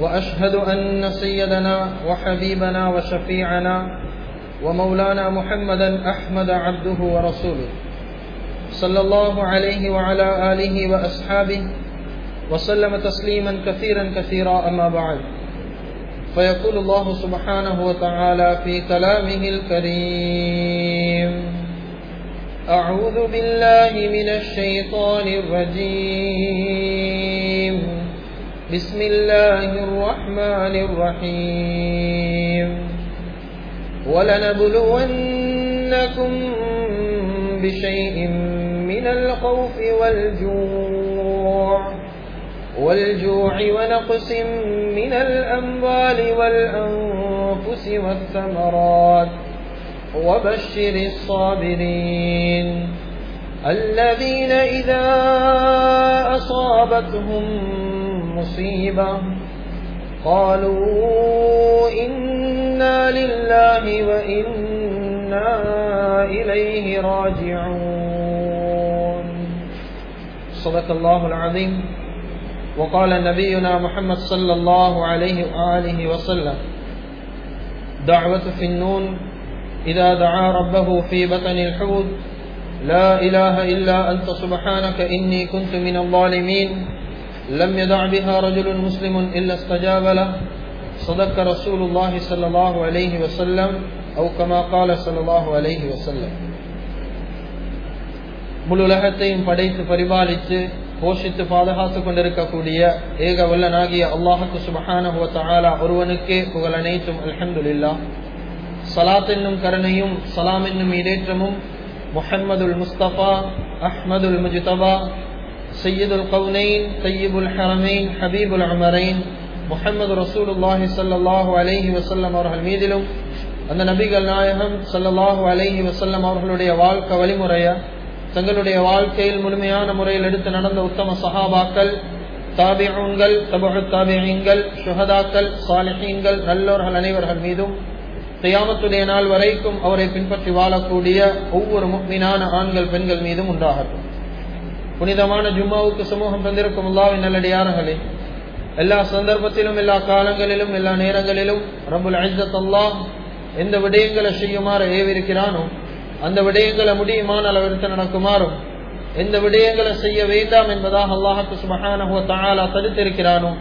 وأشهد أن سيدنا وحبيبنا وشفيعنا ومولانا محمدا أحمد عبده ورسوله. صلى الله عليه وعلى آله وأصحابه وسلم تسليما كثيرا كثيرا. أما بعد فيقول الله سبحانه وتعالى في كلامه الكريم أعوذ بالله من الشيطان الرجيم. بسم الله الرحمن الرحيم. ولنبلونكم بشيء من الخوف والجوع. والجوع ونقص من الأموال والأنفس والثمرات. وبشر الصابرين. الذين إذا أصابتهم مصيبة قالوا إنا لله وإنا إليه راجعون صدق الله العظيم. وقال نبينا محمد صلى الله عليه وآله وسلم دعوة في النون إذا دعا ربه في بطن الحوت لا إله إلا أنت سبحانك إني كنت من الظالمين. لم يدع بها رجل مسلم إلا استجاب له صدق رسول الله صلى الله عليه وسلم أو كما قال صلى الله عليه وسلم முழு உலகத்தையும் படைத்து பரிபாலித்து போஷித்து பாதுகாத்துக் கொண்டிருக்கக்கூடிய ஏக வல்லனாகிய அல்லாஹுக்கு சுபஹான ஒருவனுக்கே புகழ் அனைத்தும் அல்ஹம்துல்லா சலாத் என்னும் கருணையும் சலாம் என்னும் இடேற்றமும் முஹம்மதுல் முஸ்தபா அஹ்மதுல் முஜ்தபா சையீதுல் கவுனைன் தையீபுல் ஹரமைன் ஹபீபுல் அமரைன் முஹம்மது ரசூலுல்லாஹி சல்லாஹூ அலைஹி வசல்லம் அவர்கள் மீதிலும். அந்த நபிகள் நாயகம் சல்லாஹூ அலைஹி வசல்லம் அவர்களுடைய வாழ்க்கை வழிமுறைய? தங்களுடைய வாழ்க்கையில் முழுமையான முறையில் எடுத்து நடந்த உத்தம சஹாபாக்கள் தாபியங்கள் தபு தாபியங்கள் சுஹதாக்கள் சாலிஹீன்கள் நல்லோர்கள் அனைவர்கள் மீதும் தியாமத்துடைய நாள் வரைக்கும் அவரை பின்பற்றி வாழக்கூடிய ஒவ்வொரு முக்மீனான ஆண்கள் பெண்கள் மீதும் உண்டாகட்டும். புனிதமான ஜும்மாவுக்கு சமூகம் தந்திருக்கும் அல்லாவின் நல்லடியார்களே எல்லா சந்தர்ப்பத்திலும் எல்லா காலங்களிலும் எல்லா நேரங்களிலும் ரபுல் ஐசத் அல்லா எந்த விடயங்களை செய்யுமாறு ஏவிருக்கிறானோ அந்த விடயங்களை முடியுமான அளவிற்கு நடக்குமாறும் எந்த விடயங்களை செய்ய வேண்டாம் என்பதாக அல்லாஹுக்கு சுபகான தடுத்திருக்கிறானோ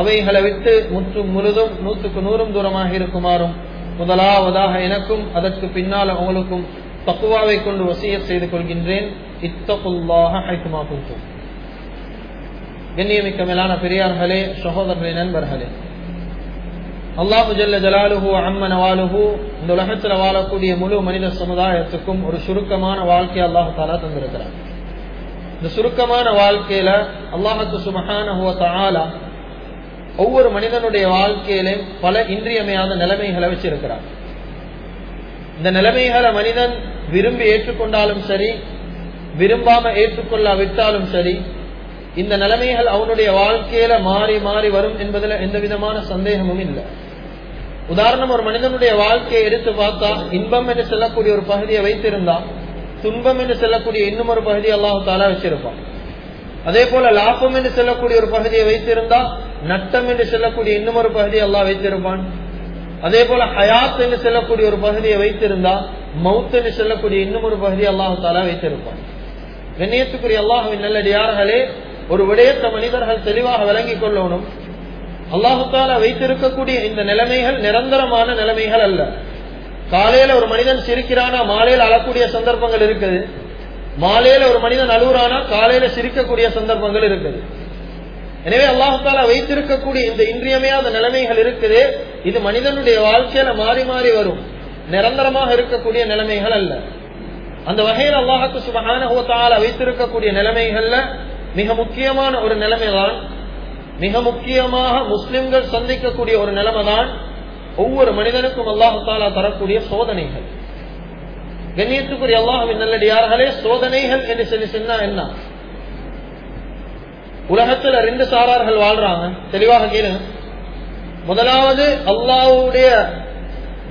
அவைகளை விட்டு முற்றும் முழுதும் நூற்றுக்கு நூறும் தூரமாக இருக்குமாறும் முதலாவதாக எனக்கும் அதற்கு பின்னால் உங்களுக்கும் தக்குவாவை கொண்டு வசிய செய்து கொள்கின்றேன். இத்தகுல்லாக ஹைக்குமா கொடுக்கும் கண்ணியமிக்க மேலான பெரியார்களே சகோதரர்களே நண்பர்களே. அல்லாஹு ஜல்ல ஜலாலுஹு அம்மன் வாலுஹு இந்த உலகத்தில் வாழக்கூடிய முழு மனித சமுதாயத்துக்கும் ஒரு சுருக்கமான வாழ்க்கையை அல்லாஹு தாலா தந்திருக்கிறார். இந்த சுருக்கமான வாழ்க்கையில அல்லாஹத்து சுமகான ஒவ்வொரு மனிதனுடைய வாழ்க்கையிலும் பல இன்றியமையாத நிலைமைகளை வச்சிருக்கிறார். இந்த நிலைமைகளை மனிதன் விரும்பி ஏற்றுக்கொண்டாலும் சரி விரும்பாம ஏற்றுக்கொள்ளாவிட்டாலும் சரி இந்த நிலைமைகள் அவனுடைய வாழ்க்கையில மாறி மாறி வரும் என்பதுல எந்த விதமான சந்தேகமும் இல்லை. உதாரணம் ஒரு மனிதனுடைய வாழ்க்கையை எடுத்து பார்த்தா இன்பம் என்று செல்லக்கூடிய ஒரு பகுதியை வைத்திருந்தா துன்பம் என்று செல்லக்கூடிய இன்னும் ஒரு பகுதி அல்லாஹு தாலா வச்சிருப்பான். அதே போல லாபம் என்று செல்லக்கூடிய ஒரு பகுதியை வைத்திருந்தா நட்டம் என்று செல்லக்கூடிய இன்னும் ஒரு பகுதியை அல்லாஹ் வைத்திருப்பான். அதே போல ஹயாத் என்று செல்லக்கூடிய ஒரு பகுதியை வைத்திருந்தா மவுத் என்று செல்லக்கூடிய இன்னும் ஒரு பகுதியை அல்லாஹு தாலா வைத்திருப்பான். கண்ணியத்துக்குரிய அல்லாஹுவின் நல்லடியார்களே ஒரு விடயத்தை மனிதர்கள் தெளிவாக விளங்கிக் கொள்ளணும். அல்லாஹுத்தால வைத்திருக்கக்கூடிய இந்த நிலைமைகள் நிரந்தரமான நிலைமைகள் அல்ல. காலையில ஒரு மனிதன் சிரிக்கிறானா மாலையில் அழக்கூடிய சந்தர்ப்பங்கள் இருக்குது. மாலையில ஒரு மனிதன் அழுகுறானா காலையில சிரிக்கக்கூடிய சந்தர்ப்பங்கள் இருக்குது. எனவே அல்லாஹால வைத்திருக்கக்கூடிய இந்த இன்றியமையாத நிலைமைகள் இருக்குது. இது மனிதனுடைய வாழ்க்கையில மாறி மாறி வரும். நிரந்தரமாக இருக்கக்கூடிய நிலைமைகள் அல்ல. அந்த வகையில் அல்லாஹுக்கு சுபகான வைத்திருக்கக்கூடிய நிலைமைகள்ல மிக முக்கியமான ஒரு நிலைமைதான் மிக முக்கியமாக முஸ்லிம்கள் சந்திக்கக்கூடிய ஒரு நிலைமை தான் ஒவ்வொரு மனிதனுக்கும் அல்லாஹாலா தரக்கூடிய சோதனைகள். கண்ணியத்துக்குரிய அல்லாஹின் நல்லடியார்களே சோதனைகள் என்று சொல்லி சொன்னா என்ன? உலகத்துல ரெண்டு சாரார்கள் வாழ்றாங்க. தெளிவாக கேளுங்க முதலாவது அல்லாவுடைய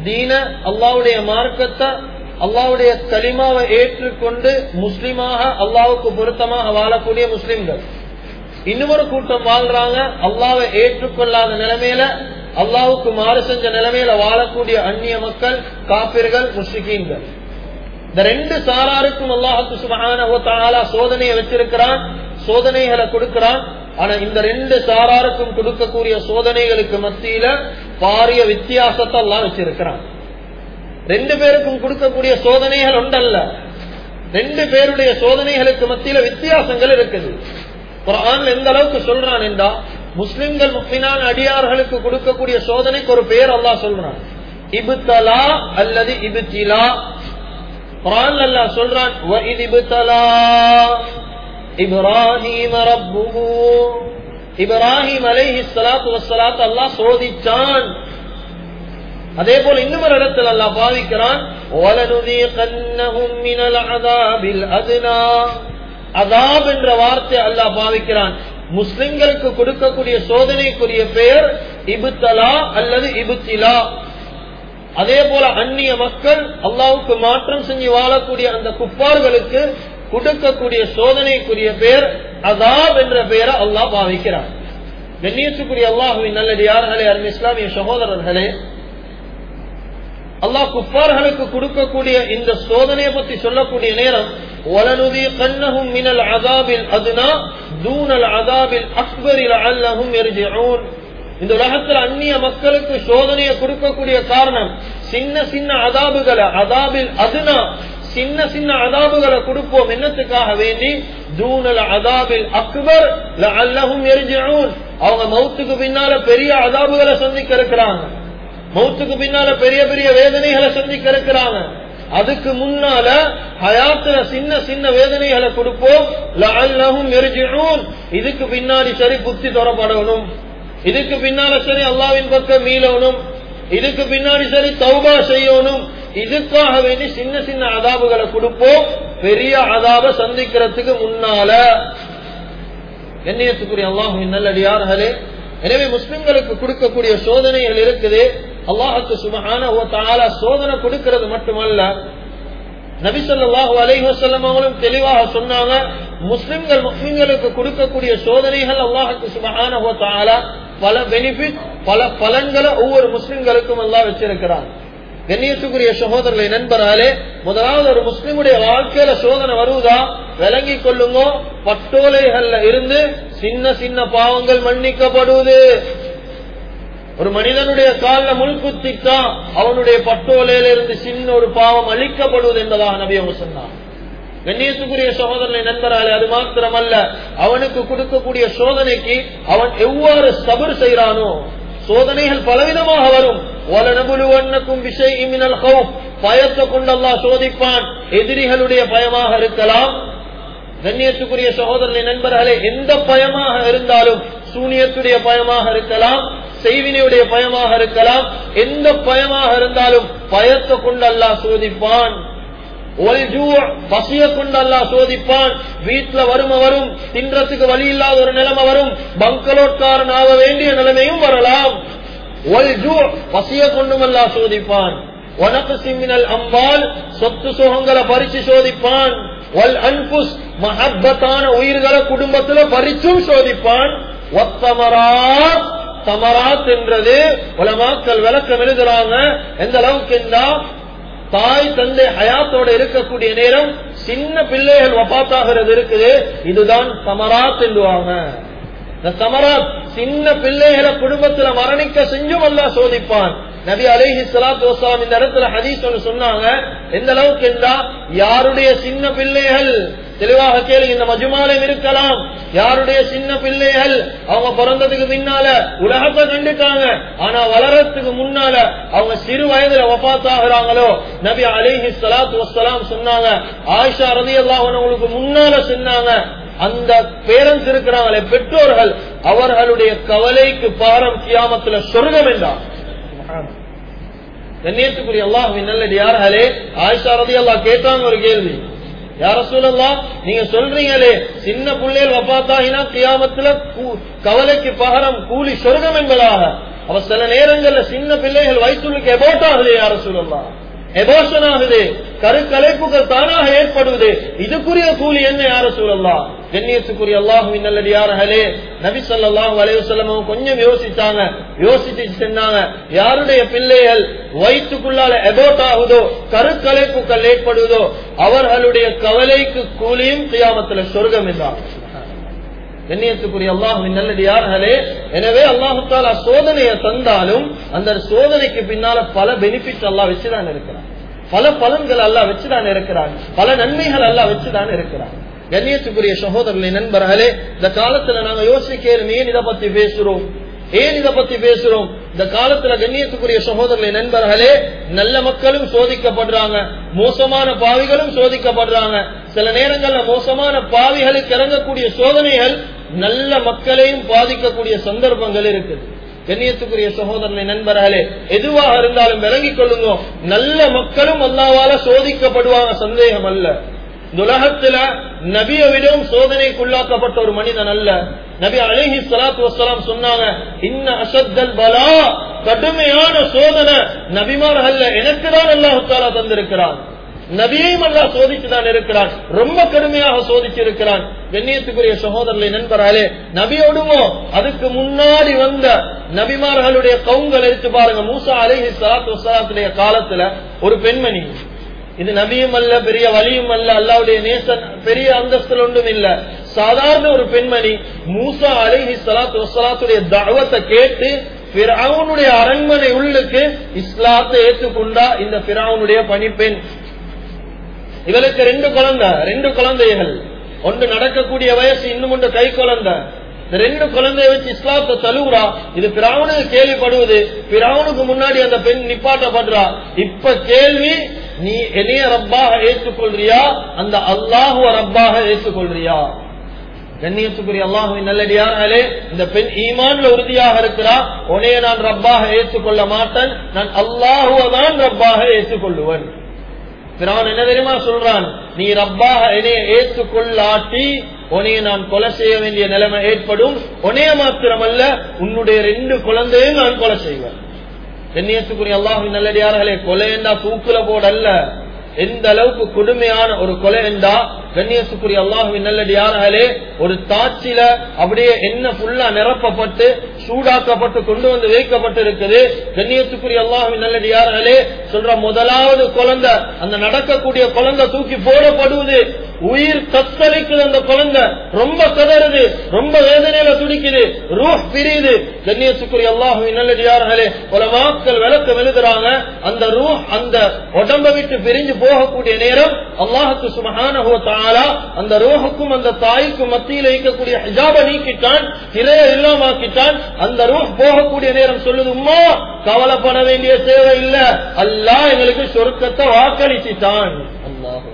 தீன அல்லாவுடைய மார்க்கத்தை அல்லாவுடைய கலிமாவை ஏற்றுக்கொண்டு முஸ்லிமாக அல்லாவுக்கு பொருத்தமாக வாழக்கூடிய முஸ்லிம்கள். இன்னொரு கூட்டம் வாழ்றாங்க. அல்லாவை ஏற்றுக்கொள்ளாத நிலைமையில அல்லாவுக்கு மாறு செஞ்ச நிலைமையில வாழக்கூடிய அந்நிய மக்கள் காப்பிர்கள் முஸ்லிகீன்கள் இந்த ரெண்டு சாராருக்கும் அல்லாஹுக்கு சுபகான சோதனையை வச்சிருக்கிறான் சோதனைகளை கொடுக்கிறான். ஆனா இந்த ரெண்டு சாராருக்கும் கொடுக்கக்கூடிய சோதனைகளுக்கு மத்தியில பாரிய வித்தியாசத்தை எல்லாம் வச்சிருக்கிறான். ரெண்டு பேருக்கும் கொடுக்கக்கூடிய சோதனைகள் ஒன்றல்ல ரெண்டு பேருடைய சோதனைகளுக்கு மத்தியில வித்தியாசங்கள் இருக்குது. குரான் எந்த அளவுக்கு சொல்றான் என்றா முஸ்லிம்கள் முக்மினான் அடியார்களுக்கு கொடுக்கக்கூடிய சோதனைக்கு ஒரு பெயர் அல்லா சொல்றான். இபுத்தலா அல்லது இபுத்திலா. குரான் அல்லாஹ் சொல்றான் இப்ராஹிம் இப்ராஹிம் அலை சலாத்து வஸ்ஸலாத் அல்லாஹ் சோதிச்சான். அதே போல இன்னும் ஒரு இடத்துல அல்லாஹ் பாவிக்கிறான் அதாப் என்ற வார்த்தை அல்லாஹ் பாவிக்கிறான். முஸ்லிம்களுக்கு கொடுக்கக்கூடிய சோதனைக்குரிய பெயர் இபுத்தலா அல்லது இபுத்திலா. அதே போல அந்நிய மக்கள் அல்லாவுக்கு மாற்றம் செஞ்சு வாழக்கூடிய அந்த குப்பார்களுக்கு கொடுக்கக்கூடிய சோதனைக்குரிய பெயர் அதாப் என்ற பெயரை அல்லாஹ் பாவிக்கிறான். கண்ணியத்துக்குரிய அல்லாஹுவின் நல்லடியார்களே அருமை இஸ்லாமிய சகோதரர்களே அல்லாஹ் குப்பார்களுக்கு கொடுக்கக்கூடிய இந்த சோதனையை பத்தி சொல்லக்கூடிய நேரம் ஒலனுதி கண்ணகும் மினல் அதாபில் அதுனா தூனல் அதாபில் அக்பரில் அல்லஹும் எரிஜிஊன் இந்த உலகத்தில் அந்நிய மக்களுக்கு சோதனையை கொடுக்கக்கூடிய காரணம் சின்ன சின்ன அதாபுகளை அதாபில் அதுனா சின்ன சின்ன அதாபுகளை கொடுப்போம். என்னத்துக்காக வேண்டி? தூனல் அதாபில் அக்பர் அல்லஹும் எரிஜிஊன் அவங்க மௌத்துக்கு பின்னால பெரிய அதாபுகளை சந்திக்க இருக்கிறாங்க. மௌத்துக்கு பின்னால பெரிய பெரிய வேதனைகளை சந்திக்க இருக்கிறாங்க. அதுக்கு முன்னால ஹயாத்துல சின்ன சின்ன வேதனைகளை கொடுப்போம். இதுக்கு பின்னாடி சரி புத்தி தொடரப்படணும் இதுக்கு பின்னால சரி அல்லாவின் பக்கம் மீளவனும் இதுக்கு பின்னாடி சரி தௌபா செய்யணும். இதுக்காக வேண்டி சின்ன சின்ன அதாபுகளை கொடுப்போம். பெரிய அதாப சந்திக்கிறதுக்கு முன்னால. எண்ணியத்துக்குரிய அல்லாஹின் நல்லடியார்களே எனவே முஸ்லிம்களுக்கு கொடுக்கக்கூடிய சோதனைகள் இருக்குது. அல்லாஹுக்கு சுமகான சோதனை கொடுக்கிறது மட்டுமல்ல. நபிசல்லாஹு அலைஹசல்லம் அவங்களும் தெளிவாக சொன்னாங்க முஸ்லிம்கள் முஸ்லிம்களுக்கு கொடுக்கக்கூடிய சோதனைகள் அல்லாஹுக்கு சுமகான பல பெனிஃபிட் பல பலன்களை ஒவ்வொரு முஸ்லிம்களுக்கும் எல்லாம் வச்சிருக்கிறான். கண்ணியத்துக்குரிய சகோதரர்களை நண்பராலே முதலாவது ஒரு முஸ்லிமுடைய வாழ்க்கையில சோதனை வருவதா விளங்கி கொள்ளுங்க. பட்டோலைகள்ல இருந்து சின்ன சின்ன பாவங்கள் மன்னிக்கப்படுவது ஒரு மனிதனுடைய காலில் முள்குத்திட்டா அவனுடைய பட்டோலையில இருந்து சின்ன ஒரு பாவம் அழிக்கப்படுவது என்பதாக நபி அவங்க சொன்னார் கண்ணியத்துக்குரிய சகோதரனை நண்பராலே அது மாத்திரமல்ல. அவனுக்கு கொடுக்கக்கூடிய சோதனைக்கு அவன் எவ்வாறு சபர் செய்யறானோ சோதனைகள் பலவிதமாக வரும். பயத்தை கொண்டல்லா சோதிப்பான். எதிரிகளுடைய பயமாக இருக்கலாம் கண்ணியத்துக்குரிய சகோதரனை நண்பர்களே எந்த பயமாக இருந்தாலும் சூனியத்துடைய பயமாக இருக்கலாம் செய்வினையுடைய பயமாக இருக்கலாம் எந்த பயமாக இருந்தாலும் பயத்தை கொண்டு அல்லா சோதிப்பான். பசிய கொண்டு அல்லா சோதிப்பான். வீட்டுல வறுமை வரும் தின்றத்துக்கு வழி இல்லாத ஒரு நிலைமை வரும் பங்கலோட்காரன் ஆக வேண்டிய நிலைமையும் வரலாம். பசிய கொண்டும் அல்லா சோதிப்பான். உனக்கு சிம்மினல் அம்பால் சொத்து சுகங்களை பறிச்சு சோதிப்பான். அன்புஸ் மஹப்பத்தான உயிர்களை குடும்பத்துல பறிச்சும் சோதிப்பான். தமராத் என்றது உலமாக்கள் விளக்கம் எழுதுறாங்க. எந்த அளவுக்கு தாய் தந்தை ஹயாத்தோட இருக்கக்கூடிய நேரம் சின்ன பிள்ளைகள் வபாத்தாகிறது இருக்குது. இதுதான் சமராத் என்றுவாங்க இந்த சமராத் சின்ன பிள்ளைகளை குடும்பத்துல மரணிக்க செஞ்சும் அல்ல சோதிப்பான். நபி அலிஹி சலாத்து வசலாம் இந்த இடத்துல ஹதீஸ் ஒன்று சொன்னாங்க. எந்த அளவுக்கு என்றா யாருடைய சின்ன பிள்ளைகள் தெளிவாக கேளு இந்த மஜுமாலம் இருக்கலாம். யாருடைய சின்ன பிள்ளைகள் அவங்க பிறந்ததுக்கு முன்னால உலகத்தை கண்டுட்டாங்க. ஆனா வளரத்துக்கு முன்னால அவங்க சிறு வயதுல வபாத்தாகிறாங்களோ நபி அலிஹி சலாத்து வசலாம் சொன்னாங்க. ஆயிஷா ரதி எல்லாம் உங்களுக்கு முன்னால சொன்னாங்க. அந்த பேரண்ட்ஸ் இருக்கிறாங்களே பெற்றோர்கள் அவர்களுடைய கவலைக்கு பாரம் கியாமத்துல சொர்க்கம் என்றார். கண்ணியத்துக்குரிய அல்லாஹுவின் நல்லடியார்களே ஆயிஷா ரதி அல்லா கேட்டாங்க ஒரு கேள்வி. யார சொல்லலாம் நீங்க சொல்றீங்களே சின்ன பிள்ளைகள் வப்பாத்தாகினா கியாமத்துல கவலைக்கு பகரம் கூலி சொர்க்கம் என்பதாக அவ சில நேரங்கள்ல சின்ன பிள்ளைகள் வயிற்றுக்கு எபோட் யார சொல்லலாம் எபோஷன் ஆகுது கருக்கலைப்புகள் தானாக ஏற்படுவது. இதுக்குரிய கூலி என்ன யார சொல்லலாம் கண்ணியத்துக்குரிய அல்லாஹுவின் நல்லடியார்களே நபி சொல்லாஹு அலைஹி கொஞ்சம் யோசிச்சாங்க. யோசிச்சு சொன்னாங்க யாருடைய பிள்ளைகள் வயிற்றுக்குள்ளால எபோட் ஆகுதோ கருக்கலைப்புகள் ஏற்படுவதோ அவர்களுடைய கவலைக்கு கூலியும் கியாமத்துல சொர்க்கம் என்றார். கண்ணியத்துக்குரிய அல்லாஹுவின் நல்லடியார்களே எனவே அல்லாஹுத்தால சோதனையை தந்தாலும் அந்த சோதனைக்கு பின்னால பல பெனிஃபிட்ஸ் எல்லாம் வச்சுதான் இருக்கிறான். பல பலன்கள் எல்லாம் வச்சுதான் இருக்கிறான். பல நன்மைகள் எல்லாம் வச்சுதான் இருக்கிறான். கண்ணியத்துக்குரிய சகோதரர்களின் நண்பர்களே இந்த காலத்துல நாங்க யோசிக்கிறேன் ஏன் இதை பத்தி பேசுறோம்? ஏன் இதை பத்தி பேசுறோம்? இந்த காலத்துல கண்ணியத்துக்குரிய சகோதரர்களை நண்பர்களே நல்ல மக்களும் சோதிக்கப்படுறாங்க. மோசமான பாவிகளும் சோதிக்கப்படுறாங்க. சில நேரங்கள்ல மோசமான பாவிகளுக்கு இறங்கக்கூடிய சோதனைகள் நல்ல மக்களையும் பாதிக்கக்கூடிய சந்தர்ப்பங்கள் இருக்குது. கண்ணியத்துக்குரிய சகோதரனை நண்பர்களே எதுவாக இருந்தாலும் விளங்கிக் கொள்ளுங்க. நல்ல மக்களும் அல்லாவால சோதிக்கப்படுவாங்க சந்தேகம் அல்ல. இந்த உலகத்துல நபியை விடவும் சோதனைக்குள்ளாக்கப்பட்ட ஒரு மனிதன் அல்ல. நபி அழகி சலாத்து வசலாம் சொன்னாங்க இன்ன அசத்தல் பலா. கடுமையான சோதனை நபிமார்கள்ல எனக்கு தான் அல்லாஹு தந்திருக்கிறான். நபியையும் அல்லா சோதிச்சுதான் இருக்கிறான். ரொம்ப கடுமையாக சோதிச்சு இருக்கிறான் கண்ணியத்துக்குரிய சகோதரர்களை நண்பராலே நபியோடுமோ அதுக்கு முன்னாடி வந்த நபிமார்களுடைய கவுங்கள் எடுத்து பாருங்க. மூசா அலிஹி சலாத்து வசலாத்துடைய காலத்துல ஒரு பெண்மணி இது நபியும் அல்ல பெரிய வலியும் அல்ல அல்லாவுடைய நேசன் பெரிய அந்தஸ்தில் ஒன்றும் இல்ல. சாதாரண ஒரு பெண்மணி மூசா அலிஹி சலாத்து வசலாத்துடைய தவத்தை கேட்டு பிராவுனுடைய அரண்மனை உள்ளுக்கு இஸ்லாத்தை ஏற்றுக்கொண்டா இந்த பிராவுனுடைய பணிப்பெண். இவளுக்கு ரெண்டு குழந்தை ரெண்டு குழந்தைகள். ஒன்று நடக்கக்கூடிய வயசு இன்னும் ஒன்று கை குழந்தை. ரெண்டு குழந்தைய வச்சு இஸ்லாத்தை தழுவுறா. இது பிராவனுக்கு கேள்விப்படுவது பிராவனுக்கு முன்னாடி அந்த பெண் நிப்பாட்டப்படுறா. இப்ப கேள்வி நீ என்னைய ரப்பாக ஏற்றுக்கொள்றியா? அந்த அல்லாஹுவ ரப்பாக ஏற்றுக்கொள்றியா? கண்ணியத்துக்குரிய அல்லாஹுவின் நல்லடியார்களே இந்த பெண் ஈமான்ல உறுதியாக இருக்கிறா. உனைய நான் ரப்பாக ஏற்றுக்கொள்ள மாட்டேன். நான் அல்லாஹுவ தான் ரப்பாக ஏற்றுக்கொள்ளுவன். பிறவன் என்ன தெரியுமா சொல்றான்? நீ ரப்பாக என்னைய ஏற்றுக்கொள்ளாட்டி உனைய நான் கொலை செய்ய வேண்டிய நிலைமை ஏற்படும். உனைய மாத்திரமல்ல உன்னுடைய ரெண்டு குழந்தையும் நான் கொலை செய்வேன். கண்ணியத்துக்குரிய அல்லாஹின் நல்லடியார்களே கொலை என்றா தூக்குல போடல்ல. எந்த அளவுக்கு கொடுமையான ஒரு கொலை என்றா கண்ணியத்துக்குரிய அல்லாஹுவின் நல்லடியார்களே ஒரு தாட்சியில அப்படியே என்ன ஃபுல்லா நிரப்பப்பட்டு சூடாக்கப்பட்டு கொண்டு வந்து வைக்கப்பட்டு இருக்குது கண்ணியத்துக்குரிய அல்லாஹுவின் நல்லடியார்களே சொல்ற முதலாவது குழந்தை அந்த நடக்கக்கூடிய குழந்தை தூக்கி போடப்படுவது. உயிர் தத்தளிக்குது அந்த குழந்தை. ரொம்ப கதறுது ரொம்ப வேதனையில துடிக்குது ரூஹ் பிரியுது. கண்ணியத்துக்குரிய அல்லாஹுவின் நல்லடியார்களே பல மாக்கள் விளக்கம் எழுதுறாங்க அந்த ரூஹ் அந்த உடம்ப விட்டு பிரிஞ்சு போகக்கூடிய நேரம் அல்லாஹுக்கு சுமகான அந்த ரூஹுக்கும் அந்த தாய்க்கும் மத்தியில் இருக்கக்கூடிய ஹிஜாப நீக்கிட்டான் திரைய இல்லாமாக்கிட்டான் அந்த ரூஹ் போகக்கூடிய நேரம் சொல்லுது கவலைப்பட வேண்டிய தேவை இல்ல அல்லாஹ் எங்களுக்கு சொருக்கத்தை வாக்களிச்சுட்டான். அல்லாஹு.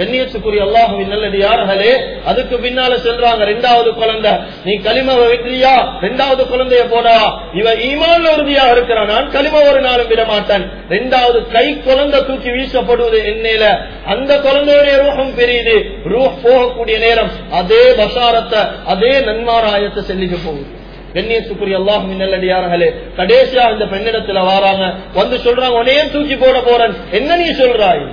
கண்ணியத்துக்குரிய அல்லாஹுவின் நல்லடியார்களே அதுக்கு பின்னால செல்றாங்க ரெண்டாவது குழந்தை. நீ களிமவை விட்டுறியா ரெண்டாவது குழந்தைய போடா. இவ ஈமான் உறுதியா இருக்கிறான். நான் களிம ஒரு நாளும் விட மாட்டேன். ரெண்டாவது கை குழந்தை தூக்கி வீசப்படுவது என்னையில. அந்த குழந்தையுடைய ரூபம் பெரியுது. ரூஹ் போகக்கூடிய நேரம் அதே பசாரத்தை அதே நன்மாராயத்தை செல்லிக்க போகுது. கண்ணியத்துக்குரிய அல்லாஹும் நல்லடியார்களே கடைசியா இந்த பெண்ணிடத்துல வாராங்க. வந்து சொல்றாங்க உனையே தூக்கி போட போறேன். என்ன நீ சொல்றாய்?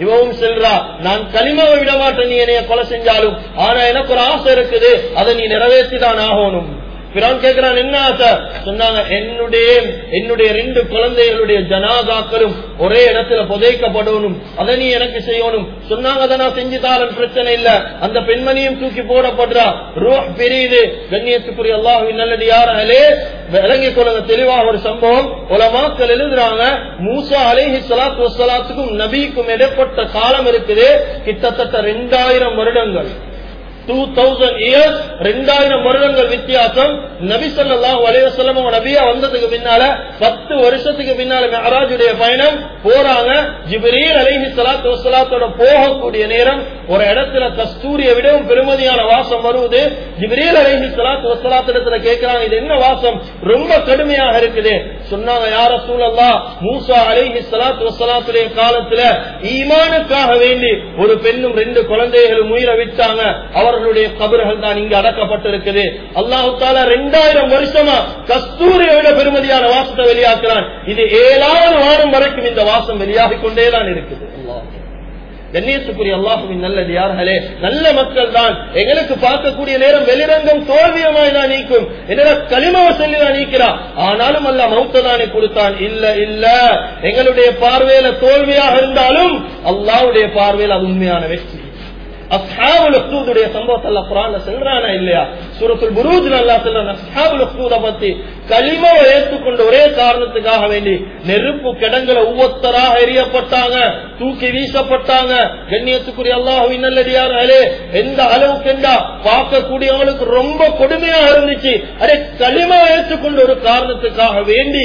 இவவும் செல்றா. நான் களிமாவை விட மாட்டேன் நீ என்னைய கொலை செஞ்சாலும். ஆனா எனக்கு ஒரு ஆசை இருக்குது. அதை நீ நிறைவேற்றிதான் ஆகணும். பிறான் கேட்கிறான் என்ன ஆசை? சொன்னாங்க என்னுடைய என்னுடைய ரெண்டு குழந்தைகளுடைய ஜனாதாக்களும் ஒரே இடத்துல புதைக்கப்படணும். அதை நீ எனக்கு செய்யணும். சொன்னாங்க அதை நான் செஞ்சு தாரன் பிரச்சனை இல்ல. அந்த பெண்மணியும் தூக்கி போடப்படுறா. ரூ பெரியுது. கண்ணியத்துக்குரிய அல்லாஹுவின் நல்லடியார்களே விளங்கிக் கொள்ளுங்க தெளிவாக ஒரு சம்பவம். உலமாக்கள் எழுதுறாங்க மூசா அலேஹி சலாத்து வசலாத்துக்கும் நபிக்கும் இடைப்பட்ட காலம் இருக்குது. கிட்டத்தட்ட ரெண்டாயிரம் வருடங்கள். டூ தௌசண்ட் இயர்ஸ் ரெண்டாயிரம் வருடங்கள் வித்தியாசம். நபி ஸல்லல்லாஹு அலைஹி நபியா வந்ததுக்கு பின்னால பத்து வருஷத்துக்கு பின்னால மெஹராஜுடைய பயணம் போறாங்க. ஜிப்ரீல் அலைஹி ஸலாத்து வஸலாத்தோட போகக்கூடிய நேரம் ஒரு இடத்துல கஸ்தூரியை விடவும் பெருமதியான வாசம் வருவது ஜிப்ரீல் அலைஹி சலாத்து வசலாத்திடத்துல கேட்கிறாங்க இது என்ன வாசம்? ரொம்ப கடுமையாக இருக்குது. சொன்னாங்க யார சூழல்லா மூசா அலைஹி காலத்துல ஈமானுக்காக வேண்டி ஒரு பெண்ணும் ரெண்டு குழந்தைகளும் உயிரை விட்டாங்க. அவர்களுடைய கபர்கள் தான் இங்கு அடக்கப்பட்டிருக்குது. அல்லாஹு தாலா ரெண்டாயிரம் வருஷமா கஸ்தூரியை விட பெருமதியான வாசத்தை வெளியாக்குறான். இது ஏழாவது வாரம் வரைக்கும் இந்த வாசம் வெளியாகிக் கொண்டேதான் இருக்குது. அல்லாஹ் கண்ணியத்துக்குரிய அல்லாஹுவின் நல்லது யார்களே நல்ல மக்கள் தான் எங்களுக்கு பார்க்கக்கூடிய நேரம் வெளிரங்கம் தோல்வியமாய் தான் நீக்கும். என்னடா களிமவ சொல்லிதான் நீக்கிறா? ஆனாலும் அல்ல மௌத்ததானே கொடுத்தான். இல்ல இல்ல. எங்களுடைய பார்வையில தோல்வியாக இருந்தாலும் அல்லாவுடைய பார்வையில் அது உண்மையான வெற்றி. அஸ்ஹாபுல் உக்தூதுடைய சம்பவத்தை அல்லாஹ் குர்ஆன்ல இல்லையா? சூரத்துல் புரூஜ் அல்லாத்துல சொல்றான் அஸ்ஹாபுல் பத்தி களிமாவை ஏற்றுக்கொண்ட ஒரே காரணத்துக்காக வேண்டி நெருப்பு கிடங்களை ஒவ்வொருத்தராக எரியப்பட்டாங்க தூக்கி வீசப்பட்டாங்க. கண்ணியத்துக்குரிய அல்லாஹுவின் நல்லடியார்களே எந்த அளவுக்கு என்றா பார்க்கக்கூடியவங்களுக்கு ரொம்ப கொடுமையா இருந்துச்சு. அரே களிமா ஏற்றுக்கொண்ட ஒரு காரணத்துக்காக வேண்டி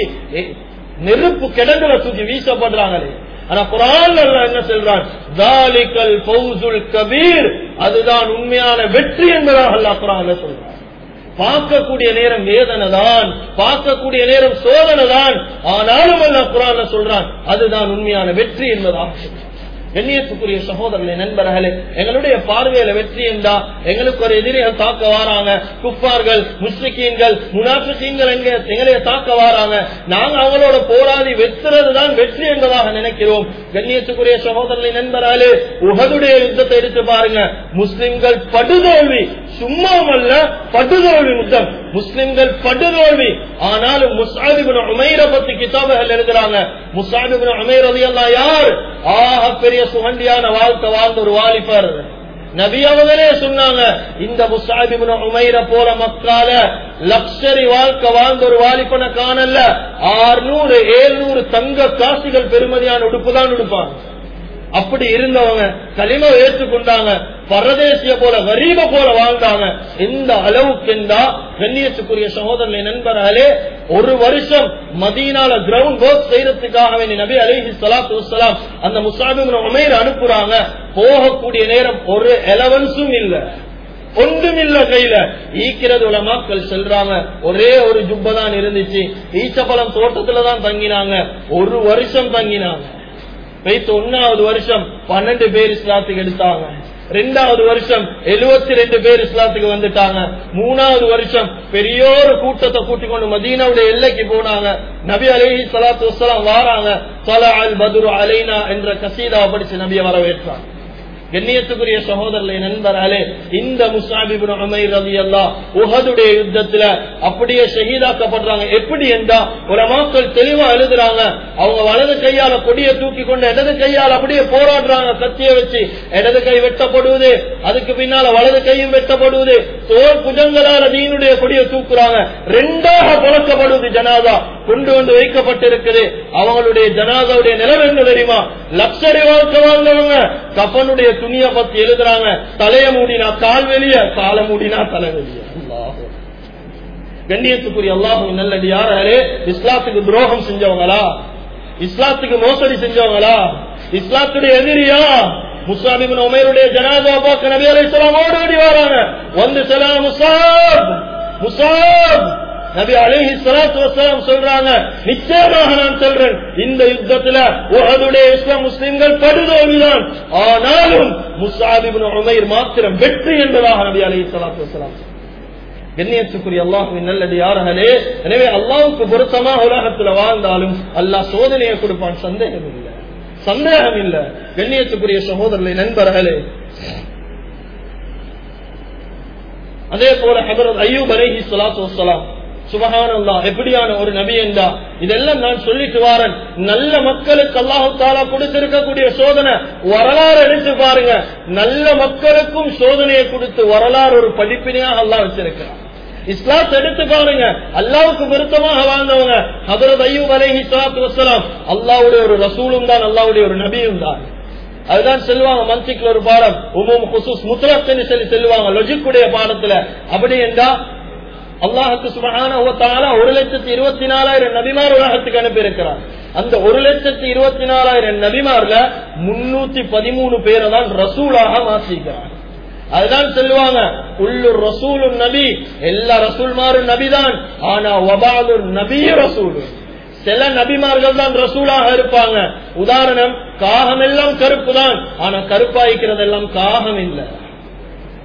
நெருப்பு கிடங்களை தூக்கி வீசப்படுறாங்களே. ஆனா குரான் என்ன சொல்றான்? தாலிகல் ஃபௌசுல் கபீர் அதுதான் உண்மையான வெற்றி என்பதாக அல்லா குரான் சொல்றான். பார்க்கக்கூடிய நேரம் வேதனை தான் பார்க்கக்கூடிய நேரம் சோதனை தான் ஆனாலும் அல்லா குரான் சொல்றான் அதுதான் உண்மையான வெற்றி என்பதாக சொல்றான் கண்ணியத்துக்குரிய சகோதரர்களே நண்பர்களே எங்களுடைய பார்வையில வெற்றி என்றா எங்களுக்கு ஒரு எதிரிகள் தாக்க வாராங்க. குப்பார்கள் முஸ்லிக்கீன்கள் முனாஃபிக்கீன்கள் எங்க எங்களைய தாக்க வாராங்க. நாங்க அவங்களோட போராடி வெற்றுறது தான் வெற்றி என்பதாக நினைக்கிறோம். கண்ணியத்துக்குரிய சகோதரர்களை நண்பர்களே உகதுடைய யுத்தத்தை எடுத்து பாருங்க. முஸ்லிம்கள் படுதோல்வி. சும்மாவல்ல படுதோல்வி யுத்தம் முஸ்லிம்கள் படுதோல்வி. ஆனாலும் முசாதிபின் உமைர பத்தி கிதாபுகள் எழுதுறாங்க. முசாதிபின் உமைர் ரலியல்லாஹு யார்? ஆக பெரிய சுகண்டியான வாழ்க்கை வாழ்ந்த ஒரு வாலிபர். நபி அவங்களே சொன்னாங்க இந்த முசாபிபின் உமைர போல மக்கால லக்ஷரி வாழ்க்கை வாழ்ந்த ஒரு வாலிபனை காணல ஆறுநூறு ஏழ்நூறு தங்க காசுகள் பெருமதியான உடுப்பு தான் உடுப்பாங்க அப்படி இருந்தவங்க களிம ஏற்றுக்கொண்டாங்க. பரதேசிய போல வரிப போல வாழ்ந்தாங்க. இந்த அளவுக்கு இருந்தா கண்ணியத்துக்குரிய சகோதரனை நண்பர்களே ஒரு வருஷம் மதீனால கிரவுண்ட் ஒர்க் செய்யறதுக்காக வேண்டிய நபி அலிஹி சலாத்து வலாம் அந்த முசாபின் உமேர் அனுப்புறாங்க. போகக்கூடிய நேரம் ஒரு எலவன்ஸும் இல்ல. ஒன்றும் இல்ல கையில. ஈக்கிறது உலமாக்கள் செல்றாங்க. ஒரே ஒரு ஜுப்பதான் இருந்துச்சு. ஈச்சப்பழம் தோட்டத்துலதான் தங்கினாங்க. ஒரு வருஷம் தங்கினாங்க. வைத்து ஒன்னாவது வருஷம் பன்னெண்டு பேர் இஸ்லாத்துக்கு எடுத்தாங்க. ரெண்டாவது வருஷம் எழுபத்தி ரெண்டு பேர் இஸ்லாத்துக்கு வந்துட்டாங்க. மூணாவது வருஷம் பெரியோரு கூட்டத்தை கூட்டிக் கொண்டு மதீனாவுடைய எல்லைக்கு போனாங்க. நபி அலைஹி சலாத்து வஸ்ஸலாம் வாராங்க. சலா அல் பதுரு அலைனா என்ற கசீதாவை படிச்சு நபியை வரவேற்றாங்க. கண்ணியத்துக்குரிய சகோதரர்களை நண்பராலே இந்த முசாபிபின் அமைர் ரவி அல்லா உஹதுடைய யுத்தத்துல அப்படியே ஷஹீதாக்கப்படுறாங்க. எப்படி என்றா உலமாக்கள் தெளிவா எழுதுறாங்க. அவங்க வலது கையால கொடியை தூக்கி கொண்டு இடது கையால் அப்படியே போராடுறாங்க. கத்திய வச்சு இடது கை வெட்டப்படுவது அதுக்கு பின்னால வலது கையும் வெட்டப்படுவது. தோல் புஜங்களால தீனுடைய கொடியை தூக்குறாங்க. ரெண்டாக பழக்கப்படுவது ஜனாதா. கொண்டு வந்து வைக்கப்பட்டிருக்குது. அவங்களுடைய ஜனாதாவுடைய நிலம் என்ன தெரியுமா? லக்ஷரி வாழ்க்கை வாழ்ந்தவங்க. கப்பனுடைய துணியை பத்தி எழுதுறாங்க. தலைய மூடினா கால் வெளிய கால மூடினா தலை வெளிய. அல்லாஹ். கண்ணியத்துக்குரிய அல்லாஹு நல்லது யாரே இஸ்லாத்துக்கு துரோகம் செஞ்சவங்களா? இஸ்லாத்துக்கு மோசடி செஞ்சவங்களா? இஸ்லாத்துடைய எதிரியா? முஸ்லாமிபின் உமேருடைய ஜனாதா பாக்க நபி அலை ஓடி ஓடி வராங்க. வந்து செலாம் முசாப் முசாப் நபி அலைஹி சலாத்து வசலாம் சொல்றாங்க நிச்சயமாக நான் சொல்றேன். இந்த யுத்தத்துல உகதுடைய இஸ்லாம் முஸ்லிம்கள் படுதோல்விதான். ஆனாலும் முஸ்ஆப் உமைர் மாத்திரம் வெற்றி என்பதாக நபி அலைஹி சலாத்து வசலாம் கண்ணியத்துக்குரிய அல்லாஹுவின் நல்லது யார்களே எனவே அல்லாஹுக்கு பொருத்தமா உலகத்துல வாழ்ந்தாலும் அல்லாஹ் சோதனையை கொடுப்பான் சந்தேகம் இல்லை சந்தேகம் இல்ல கண்ணியத்துக்குரிய சகோதரர்களை நண்பர்களே. அதே போல ஹபரத் ஐயூப் அலேஹி சலாத்து வசலாம் சுபகானந்தா எப்படியான ஒரு நபி என்றா? இதெல்லாம் நான் சொல்லிட்டு வாரன். நல்ல மக்களுக்கு அல்லாஹு தாலா கொடுத்திருக்கக்கூடிய சோதனை வரலாறு எடுத்து பாருங்க. நல்ல மக்களுக்கும் சோதனையை கொடுத்து வரலாறு ஒரு படிப்பினையாக அல்லாஹ் வச்சிருக்கிறான். இஸ்லாத் எடுத்து பாருங்க. அல்லாவுக்கு விருத்தமாக வாழ்ந்தவங்க ஹதரத் ஐயூப் அலைஹி ஸலாத்து வசலாம் அல்லாவுடைய ஒரு ரசூலும் தான் அல்லாவுடைய ஒரு நபியும் தான். அதுதான் செல்வாங்க மந்திக்குள்ள ஒரு பாடம் உமும் குசூஸ் முத்தலத்துன்னு சொல்லி செல்வாங்க லொஜிக்குடைய பாடத்துல. அப்படி என்றா அல்லாஹுக்கு சுபகான ஒரு லட்சத்தி இருபத்தி நாலாயிரம் நபிமார் உலகத்துக்கு அனுப்பியிருக்கிறார். அந்த ஒரு லட்சத்தி இருபத்தி நாலாயிரம் நபிமார்ல முன்னூத்தி பதிமூணு பேரை தான் ரசூலாக மாற்றிக்கிறார் அதுதான் சொல்லுவாங்க உள்ளூர் ரசூலு நபி எல்லா ரசூல்மாரும் நபிதான். ஆனா ஒபாலு நபி ரசூலு சில நபிமார்கள் தான் ரசூலாக இருப்பாங்க. உதாரணம் காகம் எல்லாம் கருப்பு தான். ஆனா கருப்பாய்க்கிறதெல்லாம் காகம் இல்லை.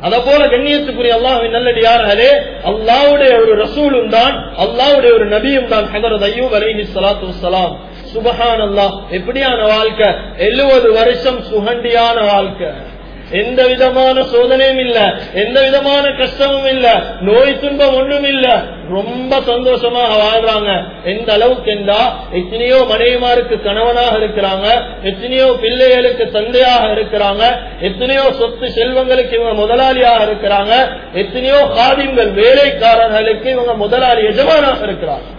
அத போல கண்ணியத்துக்குரிய அல்லாஹின் நல்லடியார்களே அல்லாவுடைய ஒரு ரசூலும் தான் அல்லாவுடைய ஒரு நபியும் தான் ஹதரத் ஐயூப் அலைஹி ஸலாத்து சுபஹான் அல்லாஹ் எப்படியான வாழ்க்கை? எழுபது வருஷம் சுகண்டியான வாழ்க்கை. எந்த விதமான சோதனையும் இல்ல. எந்த விதமான கஷ்டமும் இல்ல. நோய் துன்பம் ஒண்ணும் இல்ல. ரொம்ப சந்தோஷமாக வாழ்றாங்க. எந்த அளவுக்கு என்றா எத்தனையோ மனைவிமாருக்கு கணவனாக இருக்கிறாங்க. எத்தனையோ பிள்ளைகளுக்கு தந்தையாக இருக்கிறாங்க. எத்தனையோ சொத்து செல்வங்களுக்கு இவங்க முதலாளியாக இருக்கிறாங்க. எத்தனையோ காதியங்கள் வேலைக்காரர்களுக்கு இவங்க முதலாளி எஜமானாக இருக்கிறாங்க.